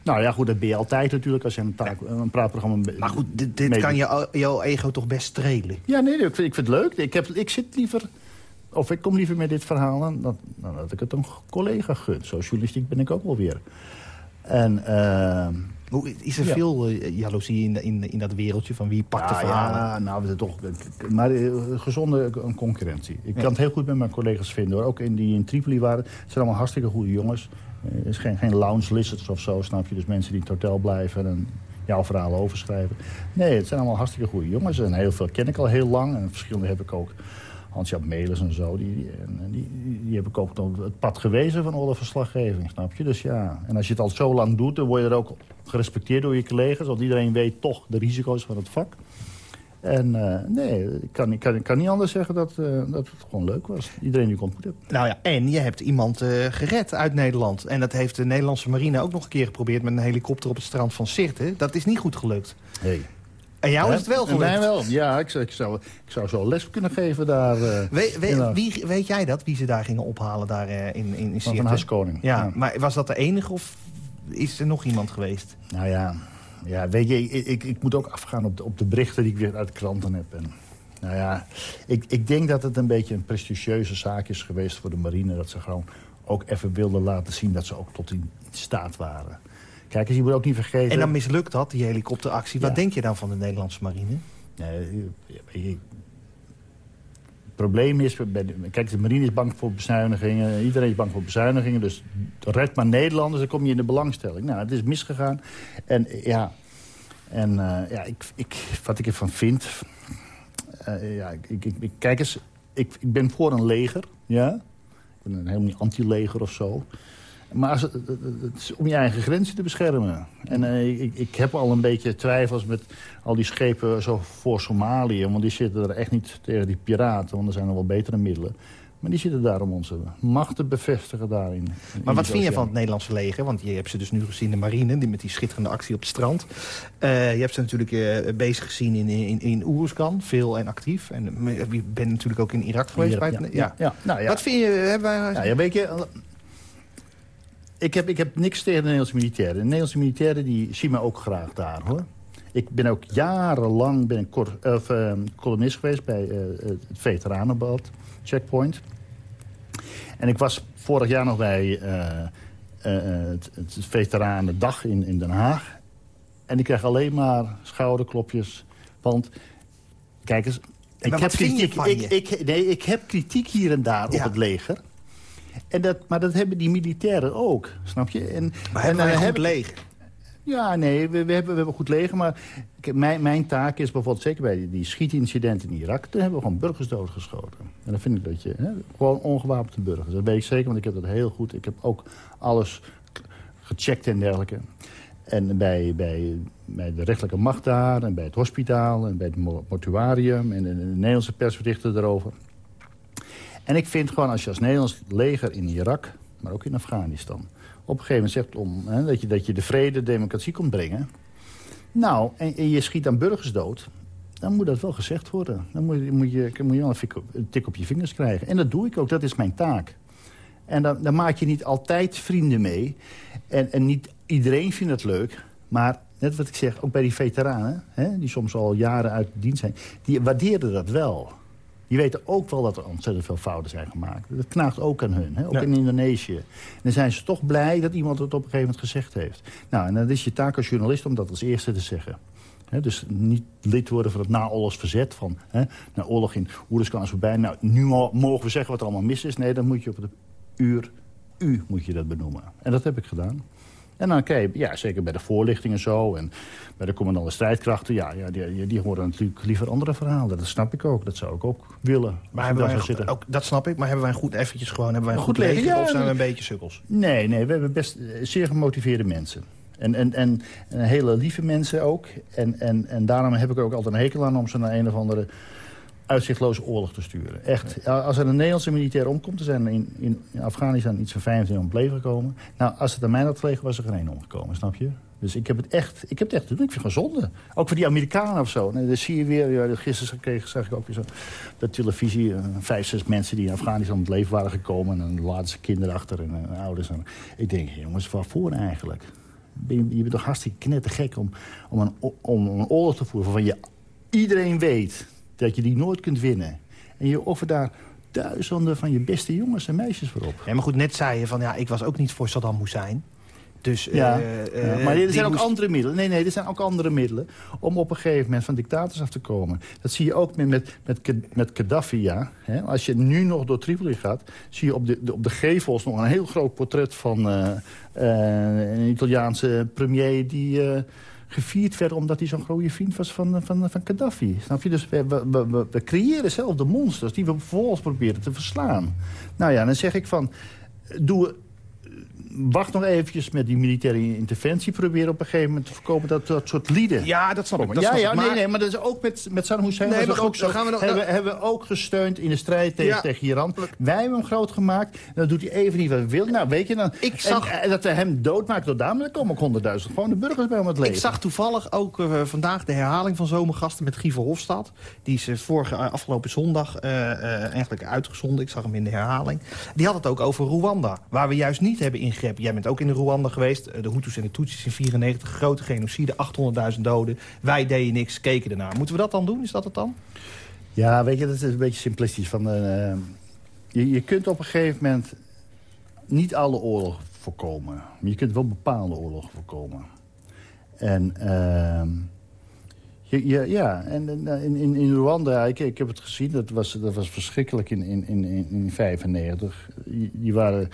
Nou ja, goed, dat ben je altijd natuurlijk als je een, taak, een praatprogramma... Maar goed, dit, dit kan je, jouw ego toch best strelen? Ja, nee, ik vind, ik vind het leuk. Ik, heb, ik zit liever... Of ik kom liever met dit verhaal dan, dan, dan dat ik het een collega gun. Zo journalistiek ben ik ook wel weer. En... Uh, is er veel uh, jaloezie in, in, in dat wereldje van wie pakt de verhalen? Ja, nou, we zijn toch... Maar uh, gezonde concurrentie. Ik kan het heel goed met mijn collega's vinden. Hoor. Ook in die in Tripoli waren. Het zijn allemaal hartstikke goede jongens. Het is geen, geen lounge lizards of zo, snap je? Dus mensen die in het hotel blijven en jouw verhalen overschrijven. Nee, het zijn allemaal hartstikke goede jongens. En heel veel ken ik al heel lang. En verschillende heb ik ook Hans-Jaap Melis en zo, die, die, die, die heb ik ook het pad gewezen van alle verslaggeving, snap je? Dus ja, en als je het al zo lang doet, dan word je er ook gerespecteerd door je collega's. Want iedereen weet toch de risico's van het vak. En uh, nee, ik kan, ik, kan, ik kan niet anders zeggen dat, uh, dat het gewoon leuk was. Iedereen die ik ontmoet heb. Nou ja, en je hebt iemand uh, gered uit Nederland. En dat heeft de Nederlandse marine ook nog een keer geprobeerd... met een helikopter op het strand van Sirte. Dat is niet goed gelukt. Nee. En jou is het wel gelukt? Mij wel. Ja, ik, ik, zou, ik zou zo les kunnen geven daar. Uh, we, we, wie, weet jij dat, wie ze daar gingen ophalen daar uh, in, in, in Van, van Haskoning. Ja, ja, maar was dat de enige of is er nog iemand geweest? Nou ja, ja weet je, ik, ik, ik moet ook afgaan op de, op de berichten die ik weer uit de kranten heb. En, nou ja, ik, ik denk dat het een beetje een prestigieuze zaak is geweest voor de marine. Dat ze gewoon ook even wilden laten zien dat ze ook tot in staat waren. Kijk eens, je moet ook niet vergeten... En dan mislukt dat, die helikopteractie. Wat denk je dan van de Nederlandse marine? Nee, het probleem is... Kijk, de marine is bang voor bezuinigingen. Iedereen is bang voor bezuinigingen. Dus red maar Nederlanders, dan kom je in de belangstelling. Nou, het is misgegaan. En ja... En uh, ja, ik, ik, wat ik ervan vind... Uh, ja, ik, ik, kijk eens, ik, ik ben voor een leger, ja. Ik ben helemaal niet anti-leger of zo. Maar als het, is om je eigen grenzen te beschermen. En uh, ik, ik, heb al een beetje twijfels met al die schepen zo voor Somalië. Want die zitten er echt niet tegen die piraten. Want er zijn er wel betere middelen. Maar die zitten daar om onze macht te bevestigen daarin. Maar wat vind je van het Nederlandse leger? Want je hebt ze dus nu gezien, de marine, die met die schitterende actie op het strand. Uh, je hebt ze natuurlijk uh, bezig gezien in, in, in Oerskan, veel en actief. En je bent natuurlijk ook in Irak geweest. Ja. Ja. Nou, ja. Wat vind je... Hebben wij... ja, ja, weet je, ik heb, ik heb niks tegen de Nederlandse militairen. De Nederlandse militairen die zien me ook graag daar, hoor. Ik ben ook jarenlang ben ik of, uh, columnist geweest bij uh, het Veteranenbad, Checkpoint. En ik was vorig jaar nog bij uh, het, het Veteranendag in, in Den Haag. En ik kreeg alleen maar schouderklopjes. Want, kijk eens, ik heb, kritiek, ik, ik, nee, ik heb kritiek hier en daar ja. op het leger. En dat, maar dat hebben die militairen ook, snap je? En, maar en, hebben wij een goed leger? Ja, nee, we, we, hebben, we hebben goed leger. Maar mijn, mijn taak is bijvoorbeeld, zeker bij die, die schietincidenten in Irak... toen hebben we gewoon burgers doodgeschoten. En dan vind ik dat je... Hè, gewoon ongewapende burgers. Dat weet ik zeker, want ik heb dat heel goed. Ik heb ook alles gecheckt en dergelijke. En bij, bij, bij de rechtelijke macht daar, en bij het hospitaal... en bij het mortuarium en de, de Nederlandse persberichten erover. En ik vind gewoon, als je als Nederlands leger in Irak... maar ook in Afghanistan op een gegeven moment zegt om, hè, dat, je, dat je de vrede, de democratie komt brengen... nou, en, je schiet aan burgers dood... dan moet dat wel gezegd worden. Dan moet, moet je, moet je wel een tik op je vingers krijgen. En dat doe ik ook, dat is mijn taak. En dan, dan maak je niet altijd vrienden mee. En, en niet iedereen vindt het leuk. Maar net wat ik zeg, ook bij die veteranen... Hè, die soms al jaren uit dienst zijn... die waarderen dat wel. Die weten ook wel dat er ontzettend veel fouten zijn gemaakt. Dat knaagt ook aan hun, hè? ook in Indonesië. En dan zijn ze toch blij dat iemand het op een gegeven moment gezegd heeft. Nou, en dan is je taak als journalist om dat als eerste te zeggen. dus niet lid worden van het naoorlogs verzet. Van, he, na oorlog in Oeruzkan is voorbij. Nou, nu mogen we zeggen wat er allemaal mis is. Nee, dan moet je op het uur u moet je dat benoemen. En dat heb ik gedaan. En dan kijk ja, zeker bij de voorlichting en zo... en bij de commandante strijdkrachten... ja, ja die, die horen natuurlijk liever andere verhalen. Dat snap ik ook. Dat zou ik ook willen. Maar hebben wij, zitten. Ook, dat snap ik, maar hebben wij goed eventjes gewoon... hebben wij een goed, goed of zijn we een beetje sukkels? Nee, nee, we hebben best eh, zeer gemotiveerde mensen. En, en, en, en hele lieve mensen ook. En, en, en daarom heb ik ook altijd een hekel aan om ze naar een of andere uitzichtloze oorlog te sturen. Echt. Als er een Nederlandse militair omkomt... er zijn in, in Afghanistan iets van 25 om het leven gekomen. Nou, als het aan mij had gelegen, was er geen omgekomen, snap je? Dus ik heb het echt, ik heb het echt Ik vind het zonde. Ook voor die Amerikanen of zo. Nee, dan zie je weer, ja, gisteren kreeg, zag ik ook weer zo... op televisie, uh, vijf, zes mensen die in Afghanistan om het leven waren gekomen... en dan laten ze kinderen achter en uh, ouders. En, ik denk, jongens, waarvoor eigenlijk? Je, je bent toch hartstikke knettergek om, om, een, om een oorlog te voeren... waarvan je iedereen weet dat je die nooit kunt winnen. En je offert daar duizenden van je beste jongens en meisjes voor op. Ja, maar goed, net zei je van ja, ik was ook niet voor Saddam Hussein. Dus, ja, uh, ja, maar er zijn ook andere middelen. Nee, nee, er zijn ook andere middelen om op een gegeven moment van dictators af te komen. Dat zie je ook met, met, met, met Gaddafi, ja. Als je nu nog door Tripoli gaat, zie je op de, op de gevels nog een heel groot portret van uh, uh, een Italiaanse premier die gevierd werd omdat hij zo'n goede vriend was van, van, van Gaddafi. Snap je? Dus we, we, we, creëren zelf de monsters die we vervolgens proberen te verslaan. Nou ja, dan zeg ik van... Doe wacht nog eventjes met die militaire interventie. Proberen op een gegeven moment te voorkomen dat dat soort lieden... Ja, dat snap ik. Dat ja, ja, maar... nee, nee, maar dat is ook met, met Saddam Hussein. Nee, maar ook zo. Gaan we nog... hebben, hebben we ook gesteund in de strijd tegen, tegen Iran. Wij hebben hem groot gemaakt. En dan doet hij even niet wat hij wil. Nou, weet je dan... Ik zag... En, dat we hem doodmaken door daar, maar dan komen ook honderdduizend gewoon de burgers bij om het leven. Ik zag toevallig ook uh, vandaag de herhaling van Zomergasten met Guy Hofstad. Die is uh, vorige, uh, afgelopen zondag eigenlijk uitgezonden. Ik zag hem in de herhaling. Die had het ook over Rwanda. Waar we juist niet hebben Jij bent ook in de Rwanda geweest. Eh, de Hutus en de Tutsis in 94, grote genocide, 800.000 doden. Wij deden niks, keken ernaar. Moeten we dat dan doen? Is dat het dan? Ja, weet je, dat is een beetje simplistisch. Van, uh, je, je kunt op een gegeven moment niet alle oorlogen voorkomen. Maar je kunt wel bepaalde oorlogen voorkomen. En... Uh, je, ja, en in, in, in Rwanda, ik, ik heb het gezien, dat was, dat was verschrikkelijk in 1995. In, in, 95. die waren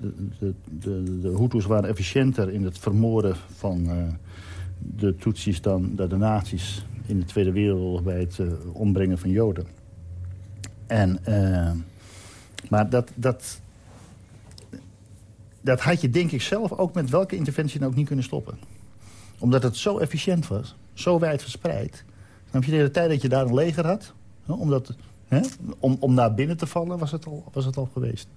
de, de, de, Hutus waren efficiënter in het vermoorden van uh, de Tutsis dan de, de nazi's in de Tweede Wereldoorlog bij het uh, ombrengen van Joden. En, uh, maar dat, dat, dat had je denk ik zelf ook met welke interventie dan ook niet kunnen stoppen. Omdat het zo efficiënt was, zo wijd verspreid. Dan heb je de tijd dat je daar een leger had, omdat, hè, om, om naar binnen te vallen, was het al, was het al geweest.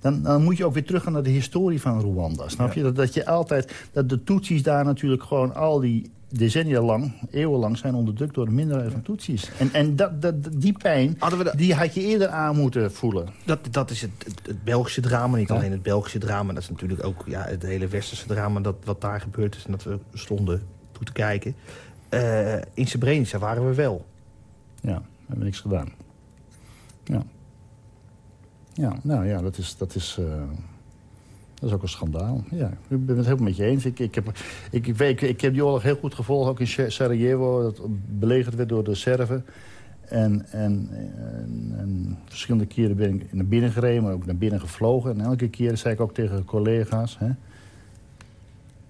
Dan, dan, moet je ook weer teruggaan naar de historie van Rwanda. Snap je? Dat, dat je altijd, dat de Tutsis daar natuurlijk gewoon al die decennia lang, eeuwenlang zijn onderdrukt door de minderheid van Tutsis. En, en dat, dat, die pijn, die had je eerder aan moeten voelen. Dat, dat is het, het, Belgische drama, niet alleen het Belgische drama. Dat is natuurlijk ook ja, het hele westerse drama dat, wat daar gebeurd is. En dat we stonden toe te kijken. Uh, in Srebrenica waren we wel. Ja, we hebben niks gedaan. Ja. Ja, nou ja, dat is, dat is, uh, dat is ook een schandaal. Ja, ik ben het helemaal met je eens. Ik, ik, heb, ik, ik, ik, heb die oorlog heel goed gevolgd, ook in Sarajevo. Dat belegerd werd door de Serven. En, en, en, en, verschillende keren ben ik naar binnen gereden, maar ook naar binnen gevlogen. En elke keer zei ik ook tegen collega's... Hè,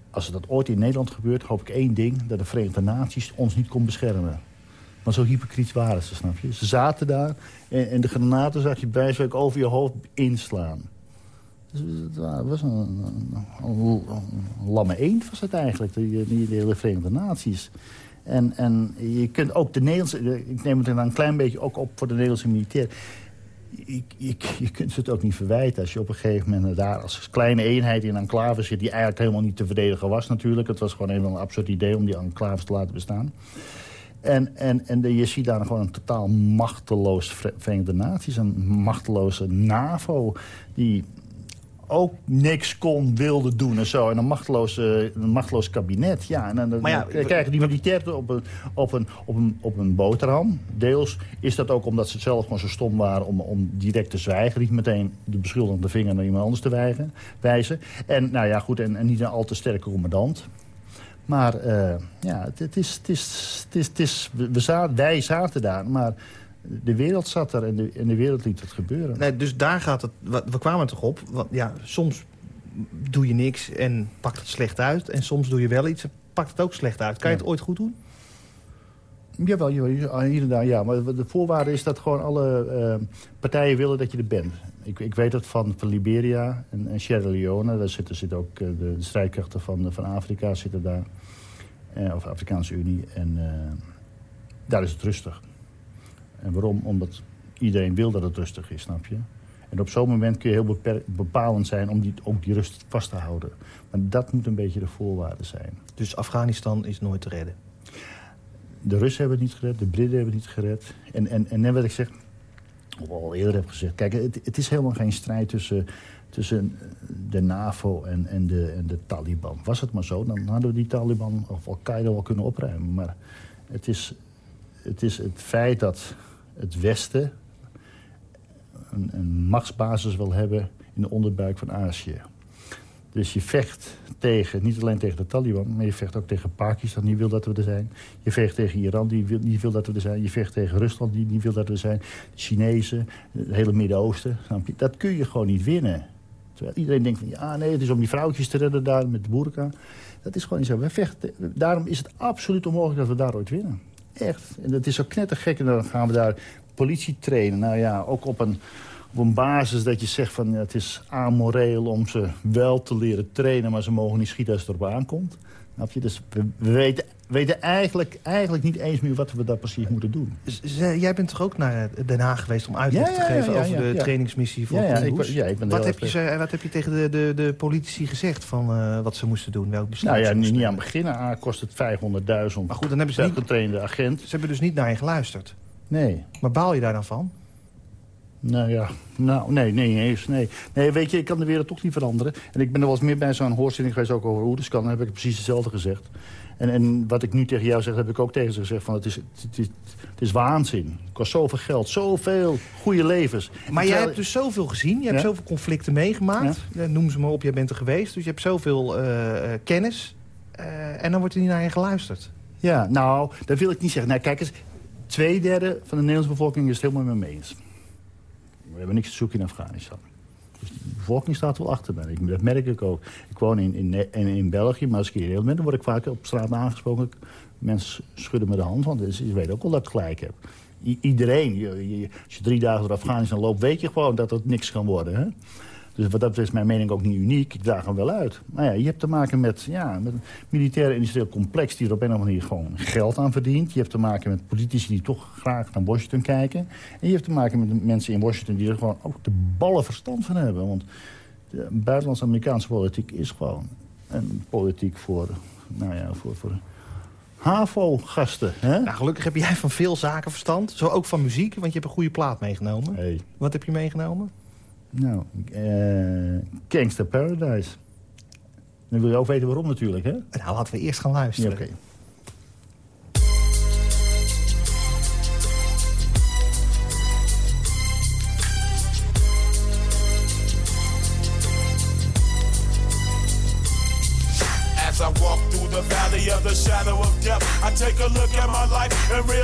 als dat ooit in Nederland gebeurt, hoop ik één ding... dat de Verenigde Naties ons niet kon beschermen. Maar zo hypocriet waren ze, snap je? Ze zaten daar en, en de granaten zag je bij over je hoofd inslaan. Dus het was een, een, lamme eend was het eigenlijk, die, die, de hele Verenigde Naties. En, en je kunt ook de Nederlandse... Ik neem het dan een klein beetje ook op voor de Nederlandse militair. Je, je, kunt het ook niet verwijten als je op een gegeven moment daar als kleine eenheid in een enclave zit... die eigenlijk helemaal niet te verdedigen was natuurlijk. Het was gewoon een absurd idee om die enclaves te laten bestaan. En, en, en je ziet daar gewoon een totaal machteloos Verenigde Naties. Een machteloze NAVO die ook niks kon, wilde doen en zo. En een machteloos, een machteloos kabinet. Ja, en dan, maar ja, dan krijgen die militairen op een, op, een, op, een, op een boterham. Deels is dat ook omdat ze zelf gewoon zo stom waren om, om direct te zwijgen. Niet meteen de beschuldigende vinger naar iemand anders te wijzen. En, nou ja, goed, en, en niet een al te sterke commandant. Maar uh, ja, het, is, het is, het is, het is, we zaten, wij zaten daar, maar de wereld zat er en de, en de wereld liet het gebeuren. Nee, dus daar gaat het, we kwamen toch op, want ja, soms doe je niks en pakt het slecht uit. En soms doe je wel iets en pakt het ook slecht uit. Kan je het ooit goed doen? Jawel, hier en daar, ja. Maar de voorwaarde is dat gewoon alle uh, partijen willen dat je er bent. Ik, ik weet het van, van Liberia en, en Sierra Leone. Daar zitten, zitten ook uh, de, de, strijdkrachten van, van Afrika zitten daar. Uh, of Afrikaanse Unie. En daar is het rustig. En waarom? Omdat iedereen wil dat het rustig is, snap je? En op zo'n moment kun je heel bepalend zijn om die, ook die rust vast te houden. Maar dat moet een beetje de voorwaarde zijn. Dus Afghanistan is nooit te redden? De Russen hebben het niet gered, de Britten hebben het niet gered. En, en, en net wat ik zeg, of al eerder heb gezegd... Kijk, het, het is helemaal geen strijd tussen, tussen de NAVO en, en, de, en de Taliban. Was het maar zo, dan hadden we die Taliban of Al-Qaeda wel kunnen opruimen. Maar het is, het is het feit dat het Westen een, een machtsbasis wil hebben in de onderbuik van Azië. Dus je vecht tegen, niet alleen tegen de Taliban... maar je vecht ook tegen Pakistan, die wil dat we er zijn. Je vecht tegen Iran, die wil, die wil dat we er zijn. Je vecht tegen Rusland, die niet wil dat we er zijn. De Chinezen, het hele Midden-Oosten. Dat kun je gewoon niet winnen. Terwijl iedereen denkt van, ja, nee, het is om die vrouwtjes te redden daar met de boerka. Dat is gewoon niet zo. We vechten, daarom is het absoluut onmogelijk dat we daar ooit winnen. Echt. En dat is zo knettergek. En dan gaan we daar politie trainen. Nou ja, ook op een, op een basis dat je zegt van... Ja, het is amoreel om ze wel te leren trainen... maar ze mogen niet schieten als het erop aankomt. Je? Dus we, weten, weten eigenlijk, eigenlijk niet eens meer wat we daar precies moeten doen. Jij bent toch ook naar Den Haag geweest om uitleg te geven... over de trainingsmissie voor ja, ik, ja, ik ben wat, heb je, wat heb je tegen de, de, de politici gezegd van uh, wat ze moesten doen? Welk besluit nou ja, niet, niet aan het begin. A, kost het 500.000 maar goed, dan hebben ze niet getrainde agent. Ze hebben dus niet naar je geluisterd? Nee. Maar baal je daar dan van? Nou ja, nou, nee, nee, nee, nee. Nee, weet je, ik kan de wereld toch niet veranderen. En ik ben er wel eens meer bij zo'n hoorzitting geweest, ook over Oeruskan. Dan heb ik precies hetzelfde gezegd. En, en wat ik nu tegen jou zeg, heb ik ook tegen ze gezegd. Van, het, is, het, is, het is waanzin. Het kost zoveel geld, zoveel goede levens. Maar jij hebt dus zoveel gezien. Je hebt zoveel conflicten meegemaakt. Ja. Noem ze maar op, jij bent er geweest. Dus je hebt zoveel uh, kennis. Uh, en dan wordt er niet naar je geluisterd. Ja, nou, dat wil ik niet zeggen. Nou, kijk eens, twee derde van de Nederlandse bevolking is het helemaal met me eens. We hebben niks te zoeken in Afghanistan. Dus de bevolking staat wel achter mij. Dat merk ik ook. Ik woon in, in, in, België, maar als ik hier heel ben... dan word ik vaak op straat aangesproken. Mensen schudden me de hand, want ze weten ook wel dat ik gelijk heb. iedereen, als je drie dagen door Afghanistan loopt... weet je gewoon dat het niks kan worden. Hè? Dus wat dat is mijn mening ook niet uniek. Ik draag hem wel uit. Maar ja, je hebt te maken met, ja, met een militair industrieel complex... die er op een of andere manier gewoon geld aan verdient. Je hebt te maken met politici die toch graag naar Washington kijken. En je hebt te maken met mensen in Washington... die er gewoon ook de ballen verstand van hebben. Want de buitenlandse Amerikaanse politiek is gewoon een politiek voor... Nou ja, voor, voor HAVO-gasten. Nou, gelukkig heb jij van veel zaken verstand. Zo ook van muziek, want je hebt een goede plaat meegenomen. Hey. Wat heb je meegenomen? Nou, uh, Gangster Paradise. Dan wil je ook weten waarom natuurlijk, hè? Nou, laten we eerst gaan luisteren. Oké. As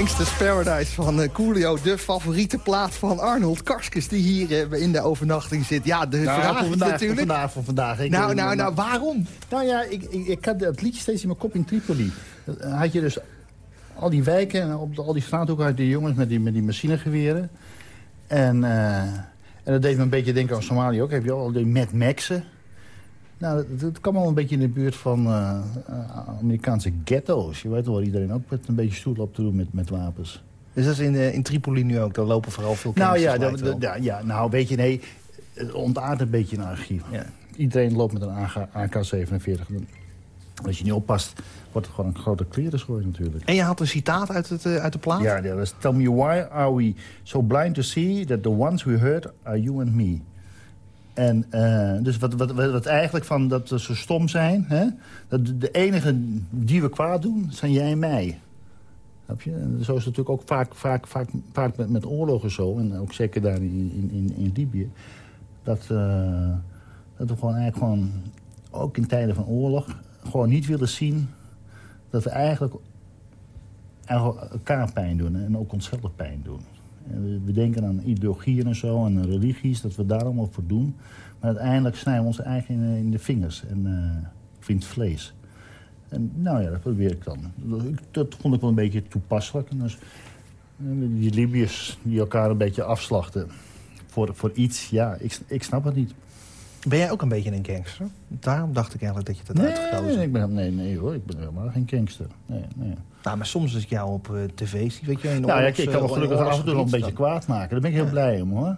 Gangsters Paradise van eh, Coolio, de favoriete plaat van Arnold Karskes... die hier eh, in de overnachting zit. Ja, de Nou, vraag vandaag, natuurlijk... Vandaag, voor vandaag. Ik, nou, eh, nou, nou, waarom? Nou ja, ik, ik, ik had het liedje steeds in mijn kop in Tripoli. Dan had je dus al die wijken en op de- al die straathoeken je die jongens met die, met die machinegeweren. En, eh, en dat deed me een beetje denken aan Somalië ook. Heb je al die Mad Maxen. Nou, dat, dat kwam al een beetje in de buurt van eh, eh, Amerikaanse ghetto's. Je weet wel iedereen ook met een beetje stoel op te doen met, met wapens. Dus dat is in, eh, in Tripoli nu ook. Daar lopen vooral veel Nou gangsters, ja, dat- ja, ja, nou weet je, nee, het ontaart een beetje een archief. Ja. Iedereen loopt met een AK-47. Als je niet oppast, wordt het gewoon een grote klerenzooi natuurlijk. En je had een citaat uit, het, uit de plaat? Ja, dat was Tell me why are we so blind to see that the ones we hurt are you and me. En eh, dus wat, wat, wat, eigenlijk van dat zo stom zijn... Hè? Dat de- enige die we kwaad doen, zijn jij en mij. Snap je? Zo is het natuurlijk ook vaak, vaak, vaak, vaak met, met oorlogen zo. En ook zeker daar in, in, in, in Libië. Dat, eh, dat we gewoon eigenlijk gewoon, ook in tijden van oorlog... gewoon niet willen zien dat we eigenlijk eigenlijk elkaar pijn doen en ook onszelf pijn doen. We- denken aan ideologieën en zo en religies, dat we daar allemaal voor doen. Maar uiteindelijk snijden we ons eigen in, in de vingers en eh of in het vlees. En nou ja, dat probeer ik dan. Dat- Dat vond ik wel een beetje toepasselijk. En dus, eh, die Libiërs die elkaar een beetje afslachten voor, voor iets, ja, ik, ik snap het niet. Ben jij ook een beetje een gangster? Daarom dacht ik eigenlijk dat je dat Nee, uitgekozen nee, ik ben, nee, nee hoor, ik ben helemaal geen gangster. Nee, nee. Nou, maar soms als ik jou op eh, tv zie, weet je... In Nou ja, ik, ik kan me eh, gelukkig af en toe nog een beetje kwaad maken. Daar ben ik heel blij om, hoor.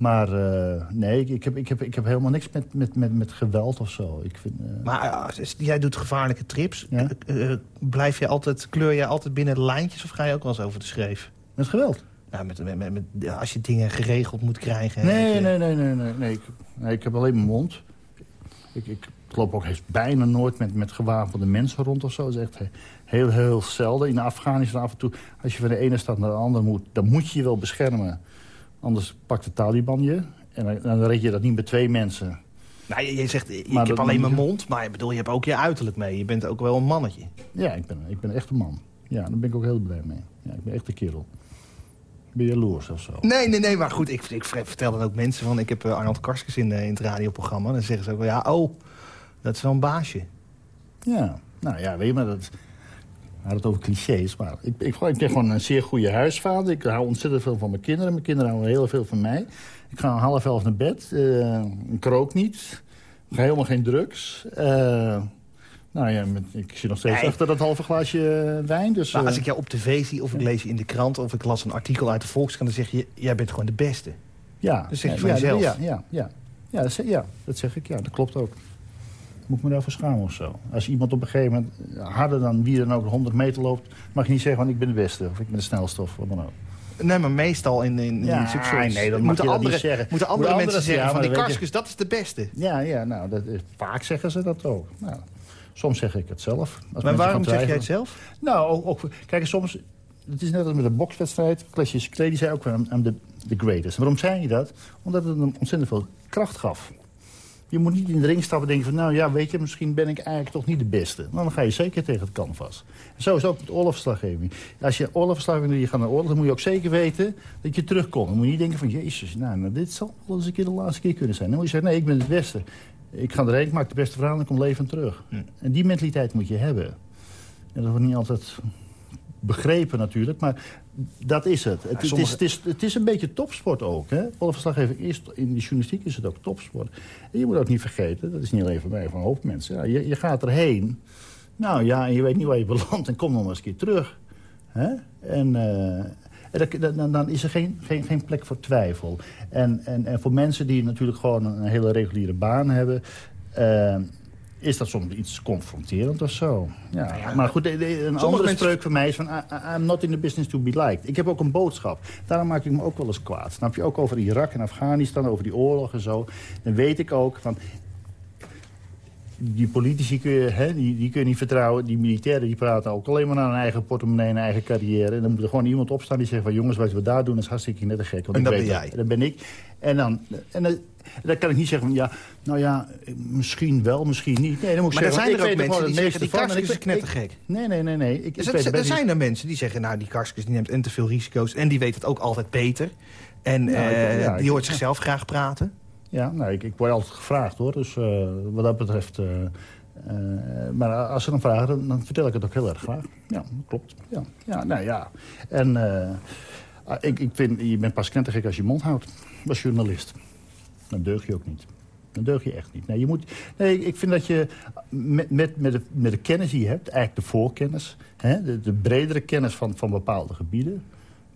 Maar eh, nee, ik, heb, ik, heb, ik heb helemaal niks met, met, met, met geweld of zo. Ik vind, eh, Maar eh, jij doet gevaarlijke trips. Ja. Eh, eh, blijf je altijd, kleur je altijd binnen de lijntjes of ga je ook wel eens over de schreef? met geweld? Nou, met, met, met, als je dingen geregeld moet krijgen. Nee, je- nee, nee, nee, nee. nee. Ik, nee, ik heb alleen mijn mond. Ik, ik loop ook bijna nooit met, met gewapende mensen rond of zo. Dat is echt he- heel, heel zelden. In Afghanistan af en toe, als je van de ene stad naar de andere moet... dan moet je je wel beschermen. Anders pakt de Taliban je. En dan, dan red je dat niet met twee mensen. Nou, je, je zegt, ik heb alleen mijn mond, maar ik bedoel, je hebt ook je uiterlijk mee. Je bent ook wel een mannetje. Ja, ik ben, ik ben echt een man. Ja, daar ben ik ook heel blij mee. Ja, ik ben echt een kerel. Ben je jaloers of zo? Nee, nee, nee, maar goed, ik, ik vertel dan ook mensen van... ik heb eh, Arnold Karskes in, eh, in het radioprogramma. Dan zeggen ze ook wel, ja, oh, dat is wel een baasje. Ja, nou ja, weet je maar, dat, We hadden het over clichés, maar ik, ik, ik ben gewoon een zeer goede huisvader. Ik hou ontzettend veel van mijn kinderen. Mijn kinderen houden heel veel van mij. Ik ga om half elf naar bed. Uh, ik rook niet. Ik ga helemaal geen drugs. Uh, nou ja, ik zit nog steeds achter dat halve glaasje wijn. Dus, maar als ik jou op tv zie, of ik lees je in de krant... of ik las een artikel uit de Volkskrant... dan zeg je, jij bent gewoon de beste. Ja. Dat zeg je van ja, jezelf. Ja, ja, ja. Ja, dat zeg, ja, dat zeg ik. Ja, dat klopt ook. Moet ik me daarvoor schamen of zo? Als iemand op een gegeven moment harder dan wie dan ook 100 meter loopt... mag je niet zeggen, van ik ben de beste of ik ben de snelste of wat dan ook. Nee, maar meestal in, in, in soort- nee, dat moeten dat andere, niet zeggen. Moeten andere mensen anderen- zeggen ja, van die Karskus, dat is de beste. Ja, ja nou, dat is, vaak zeggen ze dat ook. Nou, soms zeg ik het zelf. Als Maar waarom zeg jij het zelf? Nou, ook, ook, kijk, soms... Het is net als met een bokswedstrijd. Klesjes Clay die zei ook, I'm, the, greatest. Waarom zei je dat? Omdat het hem ontzettend veel kracht gaf. Je moet niet in de ring stappen en denken van... nou ja, weet je, misschien ben ik eigenlijk toch niet de beste. Nou, dan ga je zeker tegen het canvas. En zo is het ook met oorlogsverslaggeving. Als je oorlogsverslaggeving doet, je gaat naar oorlog... dan moet je ook zeker weten dat je terugkomt. Dan moet je niet denken van... jezus, nou, nou, dit zal wel eens een keer de laatste keer kunnen zijn. Dan moet je zeggen, nee, ik ben het beste. Ik ga erheen, ik maak de beste verhaal en ik kom levend terug. En die mentaliteit moet je hebben. En dat wordt niet altijd begrepen natuurlijk, maar dat is het. Het, het, sommige- is, het, is, het is een beetje topsport ook. Hè? Oorlogsverslaggeving is, in de journalistiek is het ook topsport. En je moet ook niet vergeten, dat is niet alleen van mij, van hoofdmensen. Ja, je, je gaat erheen, nou ja, en je weet niet waar je belandt en kom nog maar eens een keer terug. Hè? En, eh, en dan, dan, is er geen, geen, geen plek voor twijfel. En, en, en voor mensen die natuurlijk gewoon een hele reguliere baan hebben... eh, is dat soms iets confronterend of zo. Ja, maar goed, een andere mensen- spreuk van mij is van... I'm not in the business to be liked. Ik heb ook een boodschap. Daarom maak ik me ook wel eens kwaad. Snap je? Ook over Irak en Afghanistan, over die oorlog en zo. Dan weet ik ook van... Die politici kun je, hè, die, die kun je niet vertrouwen. Die militairen die praten ook alleen maar naar hun eigen portemonnee en eigen carrière. En dan moet er gewoon iemand opstaan die zegt van... jongens, wat we daar doen is hartstikke net te gek. Want En dat ben jij. En dat ben ik. En dan, en dan, dan kan ik niet zeggen van... ja, nou ja, misschien wel, misschien niet. Nee, dan moet ik Maar er zeggen, zijn er ook mensen die zeggen, die ik is knettergek. Nee, nee, nee, nee. Ik, Dus er, het er zijn er mensen die zeggen, nou, die Karskus die neemt en te veel risico's... en die weet het ook altijd beter. En Ja, ik- eh, ja, die hoort zichzelf graag praten. Ja, nou, ik, ik word altijd gevraagd hoor. Dus eh, wat dat betreft. eh, eh, maar als ze dan vragen, dan, dan vertel ik het ook heel erg graag. Ja, klopt. Ja, ja nou ja. En ah, ik, ik vind, je bent pas knettergek als je mond houdt. Als journalist. Dan deug je ook niet. Dan deug je echt niet. Nee, je moet, nee ik vind dat je met, met, met, de, met de kennis die je hebt, eigenlijk de voorkennis... Hè, de, de bredere kennis van, van bepaalde gebieden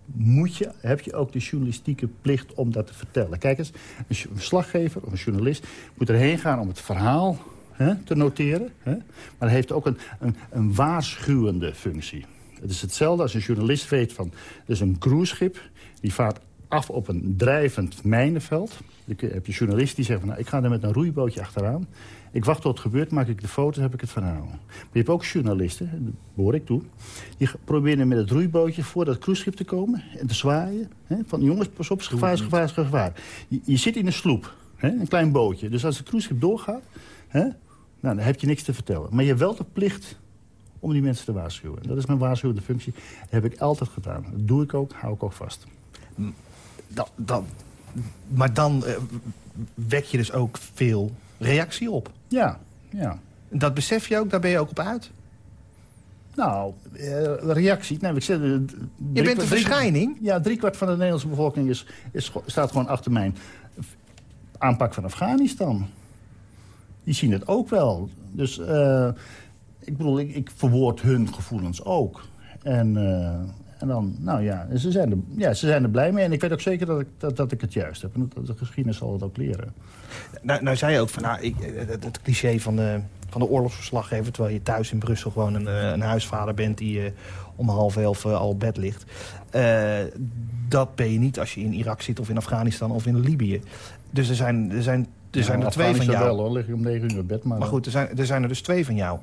moet je, heb je ook de journalistieke plicht om dat te vertellen. Kijk eens, een verslaggever of een journalist moet erheen gaan om het verhaal hè, te noteren. Hè? Maar hij heeft ook een, een, een waarschuwende functie. Het is hetzelfde als een journalist weet van... er is een cruiseschip, die vaart af op een drijvend mijnenveld. Dan heb je journalist die zegt van... Nou, ik ga er met een roeibootje achteraan. Ik wacht tot het gebeurt, maak ik de foto's, heb ik het verhaal. Maar je hebt ook journalisten, daar behoor ik toe... die proberen met het roeibootje voor dat cruiseschip te komen... en te zwaaien. Hè, van jongens, pas op, gevaar, is gevaar, is gevaar. Je, je zit in een sloep, hè, een klein bootje. Dus als het cruiseschip doorgaat, hè, nou, dan heb je niks te vertellen. Maar je hebt wel de plicht om die mensen te waarschuwen. Dat is mijn waarschuwende functie. Dat heb ik altijd gedaan. Dat doe ik ook, hou ik ook vast. Dan, dan, maar dan eh, wek je dus ook veel reactie op. Ja, ja. Dat besef je ook, daar ben je ook op uit. Nou, eh, reactie. Nou, ik zeg, eh, Je bent een verschijning. Ja, driekwart van de Nederlandse bevolking is, is, staat gewoon achter mijn aanpak van Afghanistan. Die zien het ook wel. Dus eh, ik bedoel, ik, ik verwoord hun gevoelens ook. En, eh, en dan, nou ja, ze zijn, er, ja, ze zijn er blij mee. En ik weet ook zeker dat ik, dat, dat ik het juist heb. En dat, de geschiedenis zal het ook leren. Nou, nou zei je ook van, nou, ik, eh, het, het cliché van de, van de oorlogsverslaggever... terwijl je thuis in Brussel gewoon een, eh, een huisvader bent... die eh, om half elf eh, al op bed ligt. Eh, dat ben je niet als je in Irak zit of in Afghanistan of in Libië. Dus er zijn er, zijn, er, zijn er twee van jou. wel hoor, lig ik om negen uur in bed. Maar, Maar goed, er zijn, er zijn er dus twee van jou.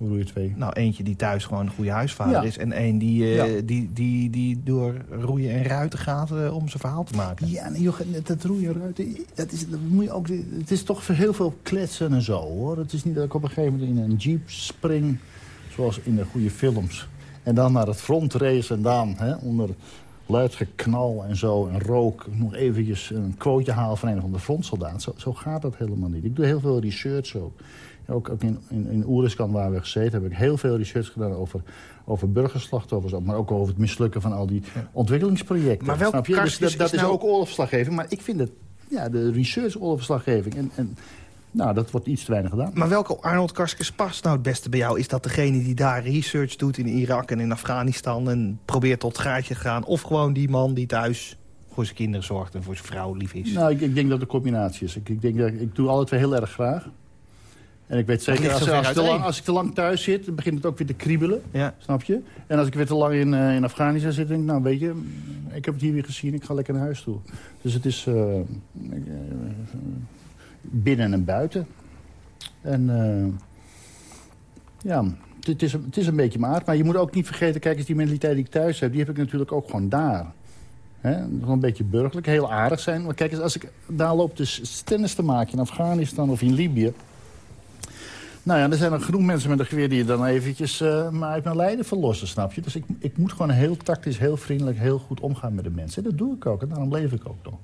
Hoe doe je twee? Nou, eentje die thuis gewoon een goede huisvader Ja. is... en één die, eh, Ja. die, die, die door roeien en ruiten gaat eh, om zijn verhaal te maken. Ja, nee, joh, dat- roeien eruit. Dat is, dat moet je ook, het is toch heel veel kletsen en zo, hoor. Het is niet dat ik op een gegeven moment in een jeep spring... zoals in de goede films. En dan naar het front race en dan hè, onder luid geknal en zo, en rook. Nog eventjes een quoteje halen van een van de frontsoldaten. Zo, zo gaat dat helemaal niet. Ik doe heel veel research ook. Ook, ook in, in, in Oeriskan, waar we gezeten heb ik heel veel research gedaan over, over burgerslachtoffers. Maar ook over het mislukken van al die ontwikkelingsprojecten. Maar je? Dus dat, is dat is nou- ook oorlogsverslaggeving. Maar ik vind het, ja, de research-oorlogsverslaggeving. En, en nou, dat wordt iets te weinig gedaan. Maar welke Arnold Karskens past nou het beste bij jou? Is dat degene die daar research doet in Irak en in Afghanistan... en probeert tot gaatje te gaan? Of gewoon die man die thuis voor zijn kinderen zorgt en voor zijn vrouw lief is? Nou, ik, ik denk dat het een combinatie is. Ik, ik, denk dat, ik doe alle twee heel erg graag. En ik weet zeker, als, als, ik te lang, uiteen. als ik te lang thuis zit, dan begint het ook weer te kriebelen. Ja. Snap je? En als ik weer te lang in, eh, in Afghanistan zit, denk ik, nou weet je, ik heb het hier weer gezien, ik ga lekker naar huis toe. Dus het is eh, eh, binnen en buiten. En ja, het, is, het is een beetje mijn aard. Maar je moet ook niet vergeten, kijk eens, die mentaliteit die ik thuis heb, die heb ik natuurlijk ook gewoon daar. Hè? Gewoon een beetje burgerlijk, heel aardig zijn. Maar kijk eens, als ik daar loop dus tennis te maken in Afghanistan of in Libië... Nou ja, er zijn er genoeg mensen met een geweer die je dan eventjes uh, maar uit mijn lijden verlossen, snap je? Dus ik, ik moet gewoon heel tactisch, heel vriendelijk, heel goed omgaan met de mensen. En dat doe ik ook en daarom leef ik ook nog.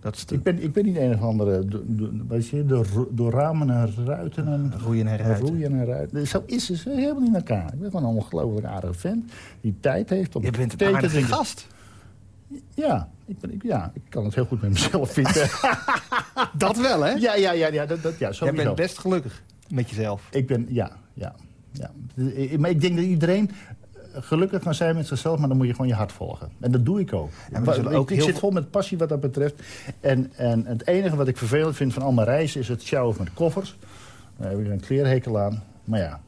Dat is de Ik ben, ik ben niet een of andere, is het, door, ramen en ruiten en roeien en ruiten. roeien en ruiten. Zo is het helemaal niet in elkaar. Ik ben gewoon een ongelooflijk aardige vent die tijd heeft om Je bent een te aardige gast. Ja ik, ben, ik, ja, ik kan het heel goed met mezelf vinden. Dat wel, hè? ja, ja, ja, ja, dat, dat, ja Jij bent best gelukkig met jezelf. Ik ben, ja, ja, ja. Eh, Maar ik denk dat iedereen eh, gelukkig kan zijn met zichzelf, maar dan moet je gewoon je hart volgen. En dat doe ik ook. En we zullen ik ook ik zit vol met passie wat dat betreft. En, en het enige wat ik vervelend vind van al mijn reizen is het sjouwen met koffers. Daar heb ik een kleerhekel aan. Maar ja,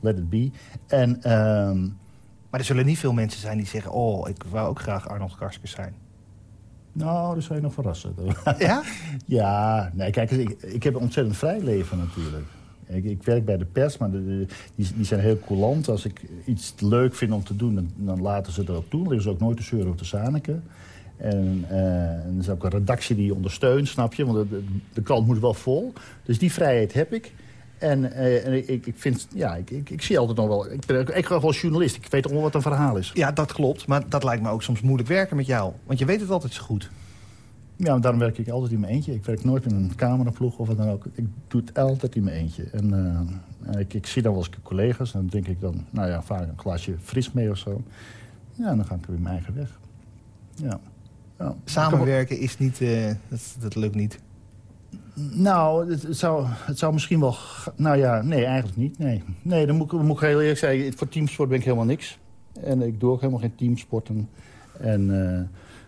let it be. En ehm, Maar er zullen niet veel mensen zijn die zeggen... oh, ik wou ook graag Arnold Karskens zijn. nou, dat zou je nog verrassen. Ja? Ja, nee, kijk, ik, ik heb een ontzettend vrij leven natuurlijk. Ik, werk bij de pers, maar die, die zijn heel coulant. Als ik iets leuk vind om te doen, dan, laten ze erop doen. Dan liggen ze ook nooit te zeuren of te zaniken. En, eh, en er is ook een redactie die ondersteunt, snap je? Want de, de, moet wel vol. Dus die vrijheid heb ik. En, eh, en ik, ik vind, ja, ik, ik, zie altijd nog wel... Ik ben ook wel journalist. Ik weet wel wat een verhaal is. Ja, dat klopt. Maar dat lijkt me ook soms moeilijk werken met jou. Want je weet het altijd zo goed. Ja, daarom werk ik altijd in mijn eentje. Ik werk nooit met een cameraploeg of wat dan ook. Ik doe het altijd in mijn eentje. En eh, ik, ik zie dan wel eens collega's. En dan denk ik dan, nou ja, vaak een glaasje fris mee of zo. Ja, en dan ga ik weer mijn eigen weg. Ja. ja. Samenwerken is niet... eh, dat, dat lukt niet. Nou, het, het zou, het zou misschien wel... Nou ja, nee, eigenlijk niet. Nee, nee dan moet, ik- moet ik heel eerlijk zeggen. Voor teamsport ben ik helemaal niks. En ik doe ook helemaal geen teamsporten. En eh,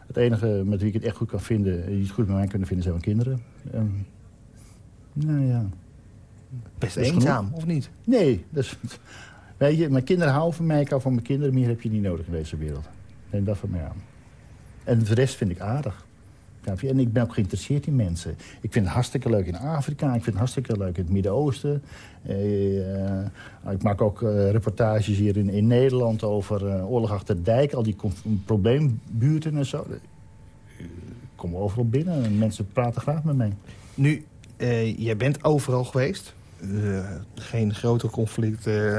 het enige met wie ik het echt goed kan vinden... die het goed met mij kunnen vinden, zijn mijn kinderen. En, nou ja... Best eenzaam, of niet? Nee, dus, weet je, mijn kinderen houden van mij. Ik hou van mijn kinderen. Meer heb je niet nodig in deze wereld. Neem dat van mij aan. En de rest vind ik aardig. En ik ben ook geïnteresseerd in mensen. Ik vind het hartstikke leuk in Afrika. Ik vind het hartstikke leuk in het Midden-Oosten. Eh, eh, ik maak ook eh, reportages hier in, Nederland over oorlog achter de dijk. Al die probleembuurten en zo. Ik kom overal binnen en mensen praten graag met mij. Nu, jij bent overal geweest. Eh, geen groter conflict. eh,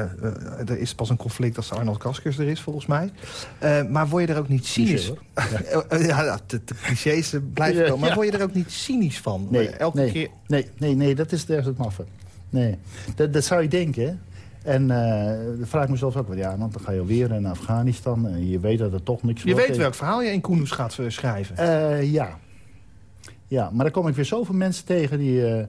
er is pas een conflict als Arnold Kaskers er is, volgens mij. Maar word je er ook niet cynisch... eh, ja, de, de clichés blijven Ja, komen. Maar ja. word je er ook niet cynisch van? Nee, Elke nee, keer... nee, nee, nee, dat is het maffe. Nee, dat, dat zou je denken, hè. En dan vraag ik mezelf ook wel, ja, want dan ga je alweer naar Afghanistan... en je weet dat er toch niks Je weet welk verhaal je in Koenus gaat schrijven. Ja. Ja, maar dan kom ik weer zoveel mensen tegen die,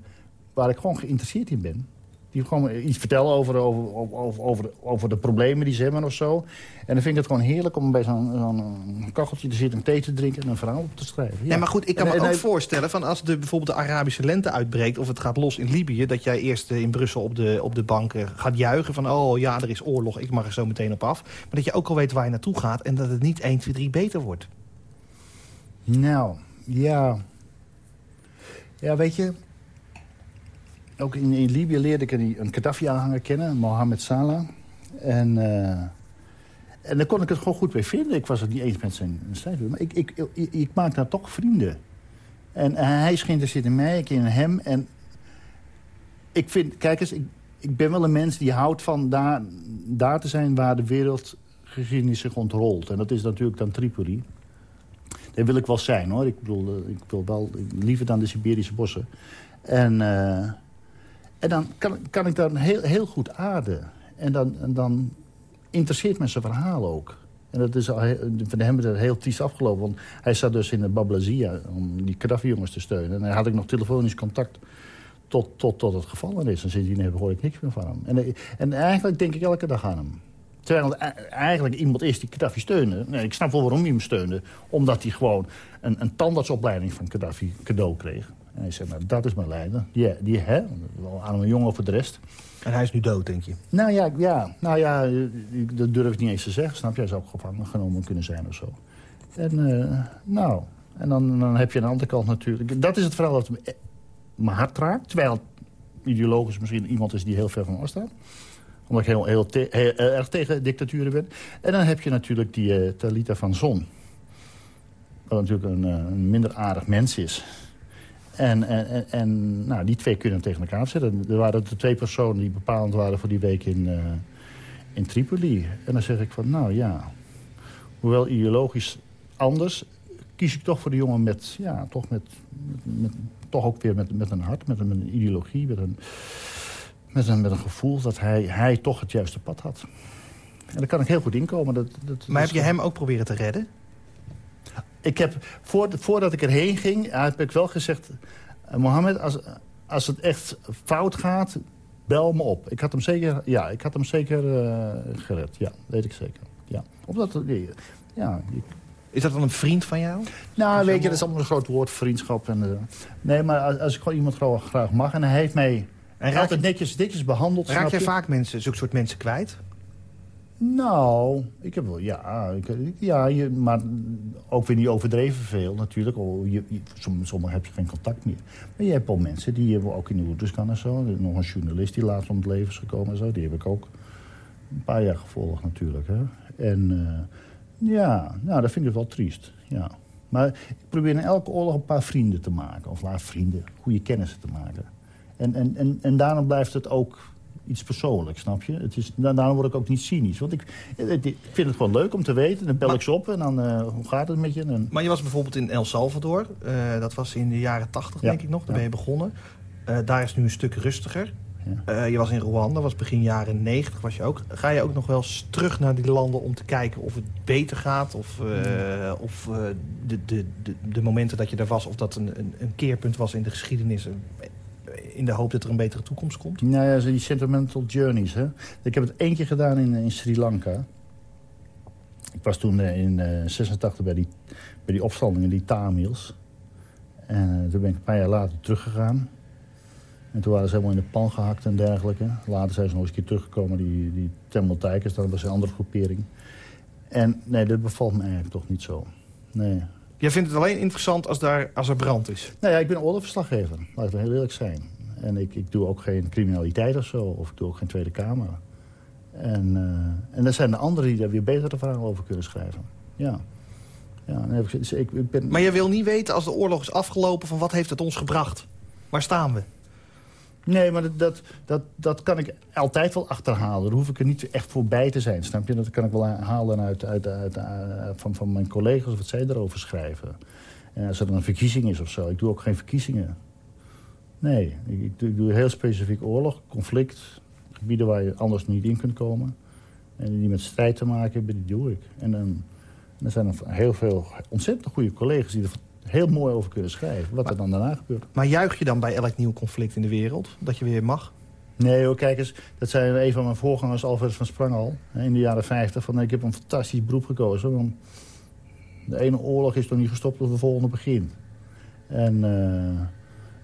waar ik gewoon geïnteresseerd in ben. Die gewoon iets vertellen over, over, over, over, over de problemen die ze hebben of zo. En dan vind ik het gewoon heerlijk om bij zo'n zo'n kacheltje te zitten... en thee te drinken en een verhaal op te schrijven. Ja. Maar goed, ik kan En- me en ook hij- voorstellen... Van als de, bijvoorbeeld de Arabische lente uitbreekt... of het gaat los in Libië... dat jij eerst eh, in Brussel op de, op de bank eh, gaat juichen... van oh ja, er is oorlog, ik mag er zo meteen op af. Maar dat je ook al weet waar je naartoe gaat... en dat het niet 1, 2, 3 beter wordt. Nou, ja. Ja, weet je... Ook in, in Libië leerde ik een, een Gaddafi-aanhanger kennen, Mohammed Salah. En, eh, en daar kon ik het gewoon goed mee vinden. Ik was het niet eens met zijn strijd. Maar ik, ik, ik, maak daar toch vrienden. En, hij is geïnteresseerd in mij, ik in hem. En ik vind, kijk eens, ik, ik ben wel een mens die houdt van daar, daar te zijn waar de wereld geschiedenis zich ontrolt. En dat is natuurlijk dan Tripoli. Daar wil ik wel zijn, hoor. Ik bedoel, ik wil wel liever dan de Siberische bossen. En, en dan kan, kan ik daar heel, heel goed aarden. En dan, en dan interesseert me zijn verhaal ook. En dat is van hem is het heel triest afgelopen. Want hij zat dus in de Bablazia om die Gaddafi-jongens te steunen. En daar had ik nog telefonisch contact tot, tot, tot het gevallen is. En sindsdien hoor ik niks meer van hem. En, en eigenlijk denk ik elke dag aan hem. Terwijl eigenlijk iemand is die Gaddafi steunde. Nee, ik snap wel waarom hij hem steunde. Omdat hij gewoon een, een tandartsopleiding van Gaddafi cadeau kreeg. En hij zei, nou, dat is mijn leider. Die, die hè, aan een jongen voor de rest. En hij is nu dood, denk je? Nou ja, ja, nou ja dat durf ik niet eens te zeggen. Snap je? Hij zou ook gevangen genomen kunnen zijn of zo. En uh, nou, en dan, dan heb je aan de andere kant natuurlijk... Dat is het verhaal dat mijn hart raakt. Terwijl ideologisch misschien iemand is die heel ver van ons staat. Omdat ik heel, heel, erg tegen dictaturen ben. En dan heb je natuurlijk die uh, Talita van Zon. Wat natuurlijk een, uh, een minder aardig mens is. En, en, en nou, die twee kunnen tegen elkaar zetten. Er waren de twee personen die bepalend waren voor die week in, uh, in Tripoli. En dan zeg ik van, nou ja, hoewel ideologisch anders... kies ik toch voor de jongen met, ja, toch, met, met, toch ook weer met, met een hart, met een, met een ideologie... Met een, met een, met een gevoel dat hij, hij toch het juiste pad had. En daar kan ik heel goed inkomen. Dat, dat, maar heb je hem ook proberen te redden? Ik heb, voordat ik erheen ging, heb ik wel gezegd... Uh, Mohammed, als, als het echt fout gaat, bel me op. Ik had hem zeker, ja, ik had hem zeker uh, gered. Ja, weet ik zeker. Ja. Omdat, ja, is dat dan een vriend van jou? Nou, weet je, dat is allemaal een groot woord, vriendschap. En, uh, nee, maar als, als, ik gewoon iemand graag, graag mag en hij heeft mij en altijd netjes, netjes behandeld. Raak jij vaak mensen, zulke soort mensen kwijt? Nou, ik heb wel, ja, ik, ja je, maar ook weer niet overdreven veel natuurlijk. Oh, je, sommigen heb je geen contact meer. Maar je hebt wel mensen die hebben ook in de Oeterskan en zo. Nog een journalist die later om het leven is gekomen en zo. Die heb ik ook een paar jaar gevolgd natuurlijk. Hè. En uh, ja, nou, dat vind ik wel triest, ja. Maar ik probeer in elke oorlog een paar vrienden te maken. Of laat vrienden, goede kennissen te maken. En, en, en, en daarom blijft het ook iets persoonlijks, snap je? Het is, daarom word ik ook niet cynisch. Want ik, ik vind het gewoon leuk om te weten. Dan bel ik ze op en dan, uh, hoe gaat het met je? En... Maar je was bijvoorbeeld in El Salvador. Uh, dat was in de jaren tachtig, denk ik nog. Daar ja. ben je begonnen. Uh, daar is nu een stuk rustiger. Ja. je was in Rwanda, was begin jaren 90 was je ook. Ga je ook nog wel eens terug naar die landen om te kijken of het beter gaat? Of, of de, de, de, de, momenten dat je daar was, of dat een, een, een keerpunt was in de geschiedenis in de hoop dat er een betere toekomst komt? Nou ja, die sentimental journeys. Hè? Ik heb het keer gedaan in, in Sri Lanka. Ik was toen in 86 uh, bij die, bij die opstandingen, die Tamils. En uh, toen ben ik een paar jaar later teruggegaan. En toen waren ze helemaal in de pan gehakt en dergelijke. Later zijn ze nog eens een keer teruggekomen, die, die Tamil Tigers. Dat was een andere groepering. En nee, dat bevalt me eigenlijk toch niet zo. Nee. Jij vindt het alleen interessant als, daar, als er brand is? Nou ja, ik ben oorlogsverslaggever. Laten we heel eerlijk zijn. En ik, ik doe ook geen criminaliteit of zo. Of ik doe ook geen Tweede Kamer. En, uh, en er zijn de anderen die daar weer betere verhalen over kunnen schrijven. Ja. ja dus ik, ik ben... Maar je wil niet weten als de oorlog is afgelopen... van wat heeft het ons gebracht? Waar staan we? Nee, maar dat, dat, dat, dat kan ik altijd wel achterhalen. Daar hoef ik er niet echt voorbij te zijn, snap je? Dat kan ik wel halen uit, uit, uit, van, van mijn collega's of wat zij erover schrijven. En als er dan een verkiezing is of zo. Ik doe ook geen verkiezingen. Nee, ik, ik, doe heel specifiek oorlog, conflict. Gebieden waar je anders niet in kunt komen. En die met strijd te maken hebben, die doe ik. En dan, er zijn er heel veel ontzettend goede collega's die er heel mooi over kunnen schrijven. Wat er dan daarna gebeurt. Maar juich je dan bij elk nieuw conflict in de wereld? Dat je weer mag? Nee hoor, kijk eens. Dat zei een van mijn voorgangers, Alfred van Sprang al. In de jaren 50. Van, ik heb een fantastisch beroep gekozen. Want de ene oorlog is nog niet gestopt tot de volgende begint. En... Uh,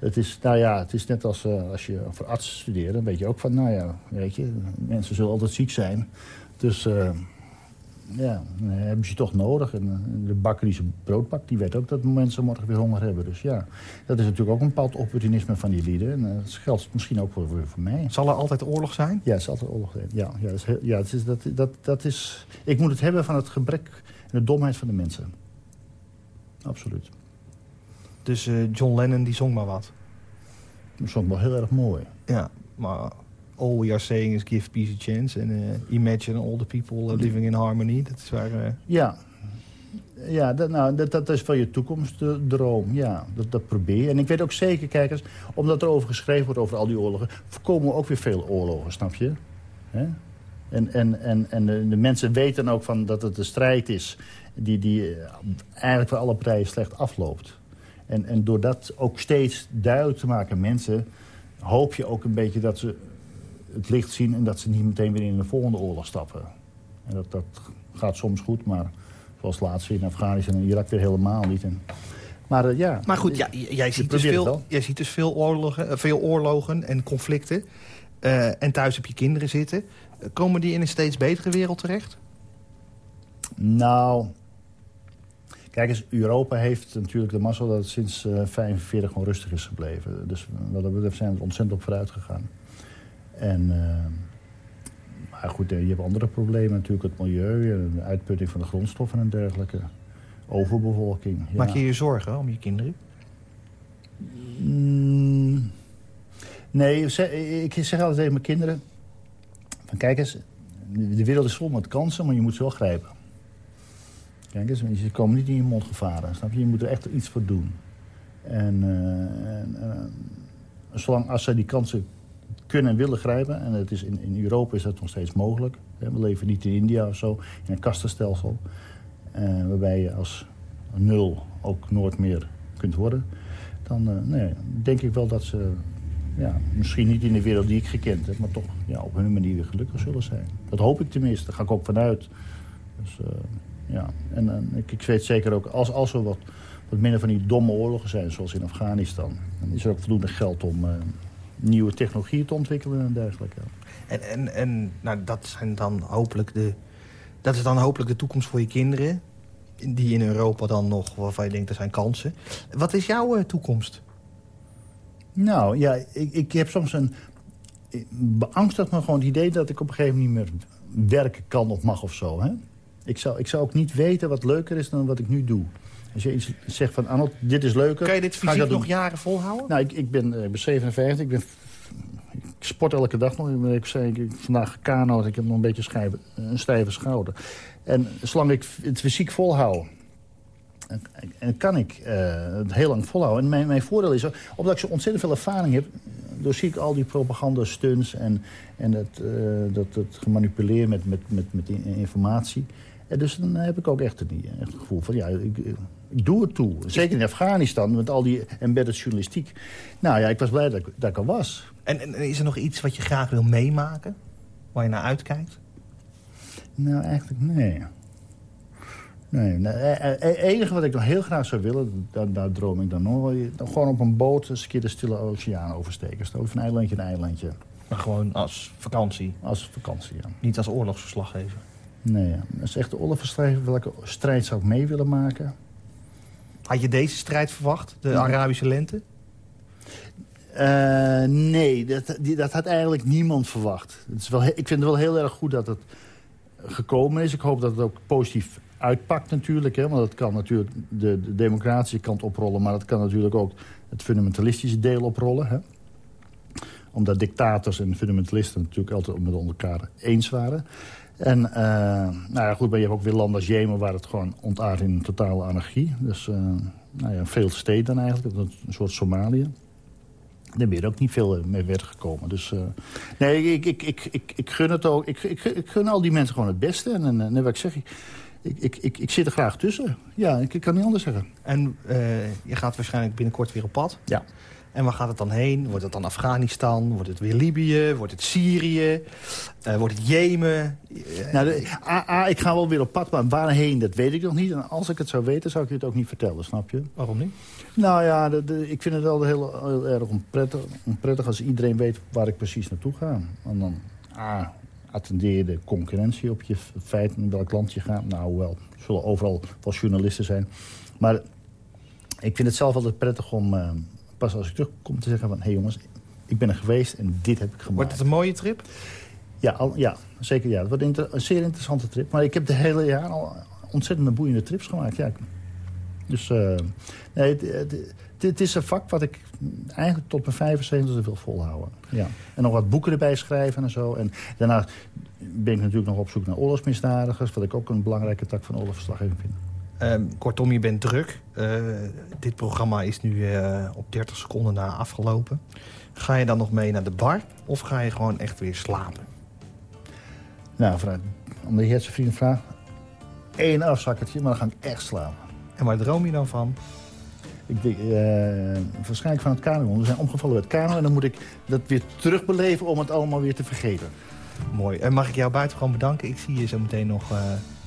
het is, nou ja, het is net als uh, als je voor arts studeert. Dan weet je ook van, nou ja, weet je, mensen zullen altijd ziek zijn. Dus uh, ja, hebben ze toch nodig. En eh, de bakker die zijn brood pakt, die weet ook dat mensen morgen weer honger hebben. Dus ja, dat is natuurlijk ook een bepaald opportunisme van die lieden. En dat geldt misschien ook voor, voor mij. Zal er altijd oorlog zijn? Ja, het zal altijd oorlog zijn. Ja, ja, dat is, ja het is, dat, dat, dat is, ik moet het hebben van het gebrek en de domheid van de mensen. Absoluut. Dus uh, John Lennon die zong maar wat? Die zong wel heel erg mooi. Ja, maar all we are saying is give peace a chance. En uh, imagine all the people living in harmony. Dat is waar... Uh... Ja, ja dat, nou, dat, dat is van je toekomstdroom. Ja, dat, dat probeer je. En ik weet ook zeker, kijkers, omdat er over geschreven wordt over al die oorlogen... voorkomen we ook weer veel oorlogen, snap je? En, en, en, en de, de, mensen weten ook van dat het een strijd is... die, die eigenlijk voor alle partijen slecht afloopt. En, en door dat ook steeds duidelijk te maken mensen... hoop je ook een beetje dat ze het licht zien... en dat ze niet meteen weer in de volgende oorlog stappen. En dat, dat gaat soms goed, maar zoals laatst in Afghanistan en Irak weer helemaal niet. En, maar uh, ja... Maar goed, ja, jij, ziet dus veel, jij ziet dus veel oorlogen, veel oorlogen en conflicten. Uh, en thuis heb je kinderen zitten. Komen die in een steeds betere wereld terecht? Nou, Kijk eens, Europa heeft natuurlijk de massa dat het sinds 1945 uh, gewoon rustig is gebleven. Dus wat dat betreft zijn we er ontzettend op vooruit gegaan. En, uh, maar goed, je hebt andere problemen natuurlijk. Het milieu, de uitputting van de grondstoffen en dergelijke. Overbevolking. Ja. Maak je je zorgen om je kinderen? Mm, nee, ik zeg altijd tegen mijn kinderen... Van kijk eens, de wereld is vol met kansen, maar je moet ze wel grijpen. Kijk eens, ze komen niet in je mond gevaren. Snap je? Je moet er echt iets voor doen. En, uh, en uh, zolang als zij die kansen kunnen en willen grijpen... en het is in, in Europa is dat nog steeds mogelijk. We leven niet in India of zo, in een kastenstelsel... Uh, waarbij je als nul ook nooit meer kunt worden... dan nee, denk ik wel dat ze ja, misschien niet in de wereld die ik gekend heb... maar toch ja, op hun manier weer gelukkig zullen zijn. Dat hoop ik tenminste, daar ga ik ook vanuit. Dus ja. En, ik, ik, weet zeker ook, als, als er wat, wat minder van die domme oorlogen zijn, zoals in Afghanistan... dan is er ook voldoende geld om nieuwe technologieën te ontwikkelen en dergelijke. En, en, en nou, dat, zijn dan hopelijk de, dat is dan hopelijk de toekomst voor je kinderen... die in Europa dan nog, waarvan je denkt, er zijn kansen. Wat is jouw uh, toekomst? Nou, ja, ik, ik heb soms een... Beangstigt me gewoon het idee dat ik op een gegeven moment niet meer werken kan of mag of zo, hè? Ik zou, ik zou ook niet weten wat leuker is dan wat ik nu doe. Als je iets zegt van, Arnold, dit is leuker... Kan je dit fysiek nog jaren volhouden? Nou, ik, ik, ben, ik ben 57, ik, ben, ik sport elke dag nog. Ik zei ik, vandaag kano, ik heb nog een beetje een stijve schouder. En zolang ik het fysiek volhoud... En, en kan ik uh, het heel lang volhouden. En mijn, mijn voordeel is, omdat ik zo ontzettend veel ervaring heb... door zie ik al die propaganda-stunts en, en het, uh, dat, het gemanipuleerd met, met, met, met informatie... En dus dan heb ik ook echt een, echt een gevoel van, ja, ik doe het toe. Zeker in Afghanistan, met al die embedded journalistiek. Nou ja, ik was blij dat ik, dat ik er was. En, en is er nog iets wat je graag wil meemaken? Waar je naar uitkijkt? Nou, eigenlijk nee. Nee, het enige wat ik nog heel graag zou willen, daar, daar droom ik dan nog gewoon op een boot eens een keer de stille oceaan oversteken. Stel van eilandje naar eilandje. Maar gewoon als vakantie? Als vakantie, ja. Niet als oorlogsverslaggever? Nee, ja. als echt de oorlogsverslaggever welke strijd zou ik mee willen maken? Had je deze strijd verwacht, de Arabische lente? Uh, nee, dat, die, dat had eigenlijk niemand verwacht. Het is wel, ik vind het wel heel erg goed dat het gekomen is. Ik hoop dat het ook positief uitpakt natuurlijk. Hè, want dat kan natuurlijk de, de democratische kant oprollen... maar dat kan natuurlijk ook het fundamentalistische deel oprollen. Hè. Omdat dictators en fundamentalisten natuurlijk altijd met elkaar eens waren. En uh, nou ja, goed, maar je hebt ook weer landen als Jemen... waar het gewoon ontaart in totale anarchie. Dus uh, nou ja, veel steden eigenlijk, een soort Somalië. Daar ben je ook niet veel mee werd gekomen. Dus uh, nee, ik, ik, ik, ik, ik gun het ook. Ik, ik, ik gun al die mensen gewoon het beste. En, en, en wat ik zeg, ik, ik, ik, ik, zit er graag tussen. Ja, ik, ik kan niet anders zeggen. En je gaat waarschijnlijk binnenkort weer op pad. Ja. En waar gaat het dan heen? Wordt het dan Afghanistan? Wordt het weer Libië? Wordt het Syrië? Uh, wordt het Jemen? Nou, a, a, ik ga wel weer op pad, maar waarheen, dat weet ik nog niet. En als ik het zou weten, zou ik het ook niet vertellen, snap je? Waarom niet? Nou ja, de, de, ik vind het wel heel, heel erg onprettig, onprettig als iedereen weet waar ik precies naartoe ga. En dan, a, attendeer je de concurrentie op je feit in welk land je gaat. Nou, wel, er zullen overal wel journalisten zijn. Maar ik vind het zelf altijd prettig om... Uh, pas als ik terugkom te zeggen van... hé hey jongens, ik ben er geweest en dit heb ik gemaakt. Wordt het een mooie trip? Ja, al, ja zeker. Ja. Het wordt inter een zeer interessante trip. Maar ik heb de hele jaar al ontzettend boeiende trips gemaakt. Ja. Dus uh, nee, het, het, het is een vak wat ik eigenlijk tot mijn 75 wil volhouden. Ja. En nog wat boeken erbij schrijven en zo. En daarna ben ik natuurlijk nog op zoek naar oorlogsmisdadigers... wat ik ook een belangrijke tak van oorlogsverslaggeving vind. Ehm, kortom, je bent druk. Uh, dit programma is nu uh, op 30 seconden na afgelopen. Ga je dan nog mee naar de bar of ga je gewoon echt weer slapen? Nou, omdat je het zo vriend vraagt... één afzakkertje, maar dan ga ik echt slapen. En waar droom je dan van? Ik denk, uh, waarschijnlijk van het kano. We zijn omgevallen bij het kano en dan moet ik dat weer terugbeleven om het allemaal weer te vergeten. Mooi. En mag ik jou buitengewoon bedanken? Ik zie je zo meteen nog uh,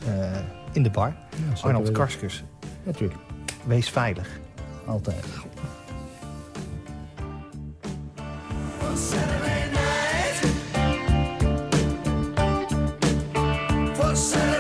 uh, in de bar. Ja, Arnold Karskers. Natuurlijk. Wees veilig. Altijd. yourself.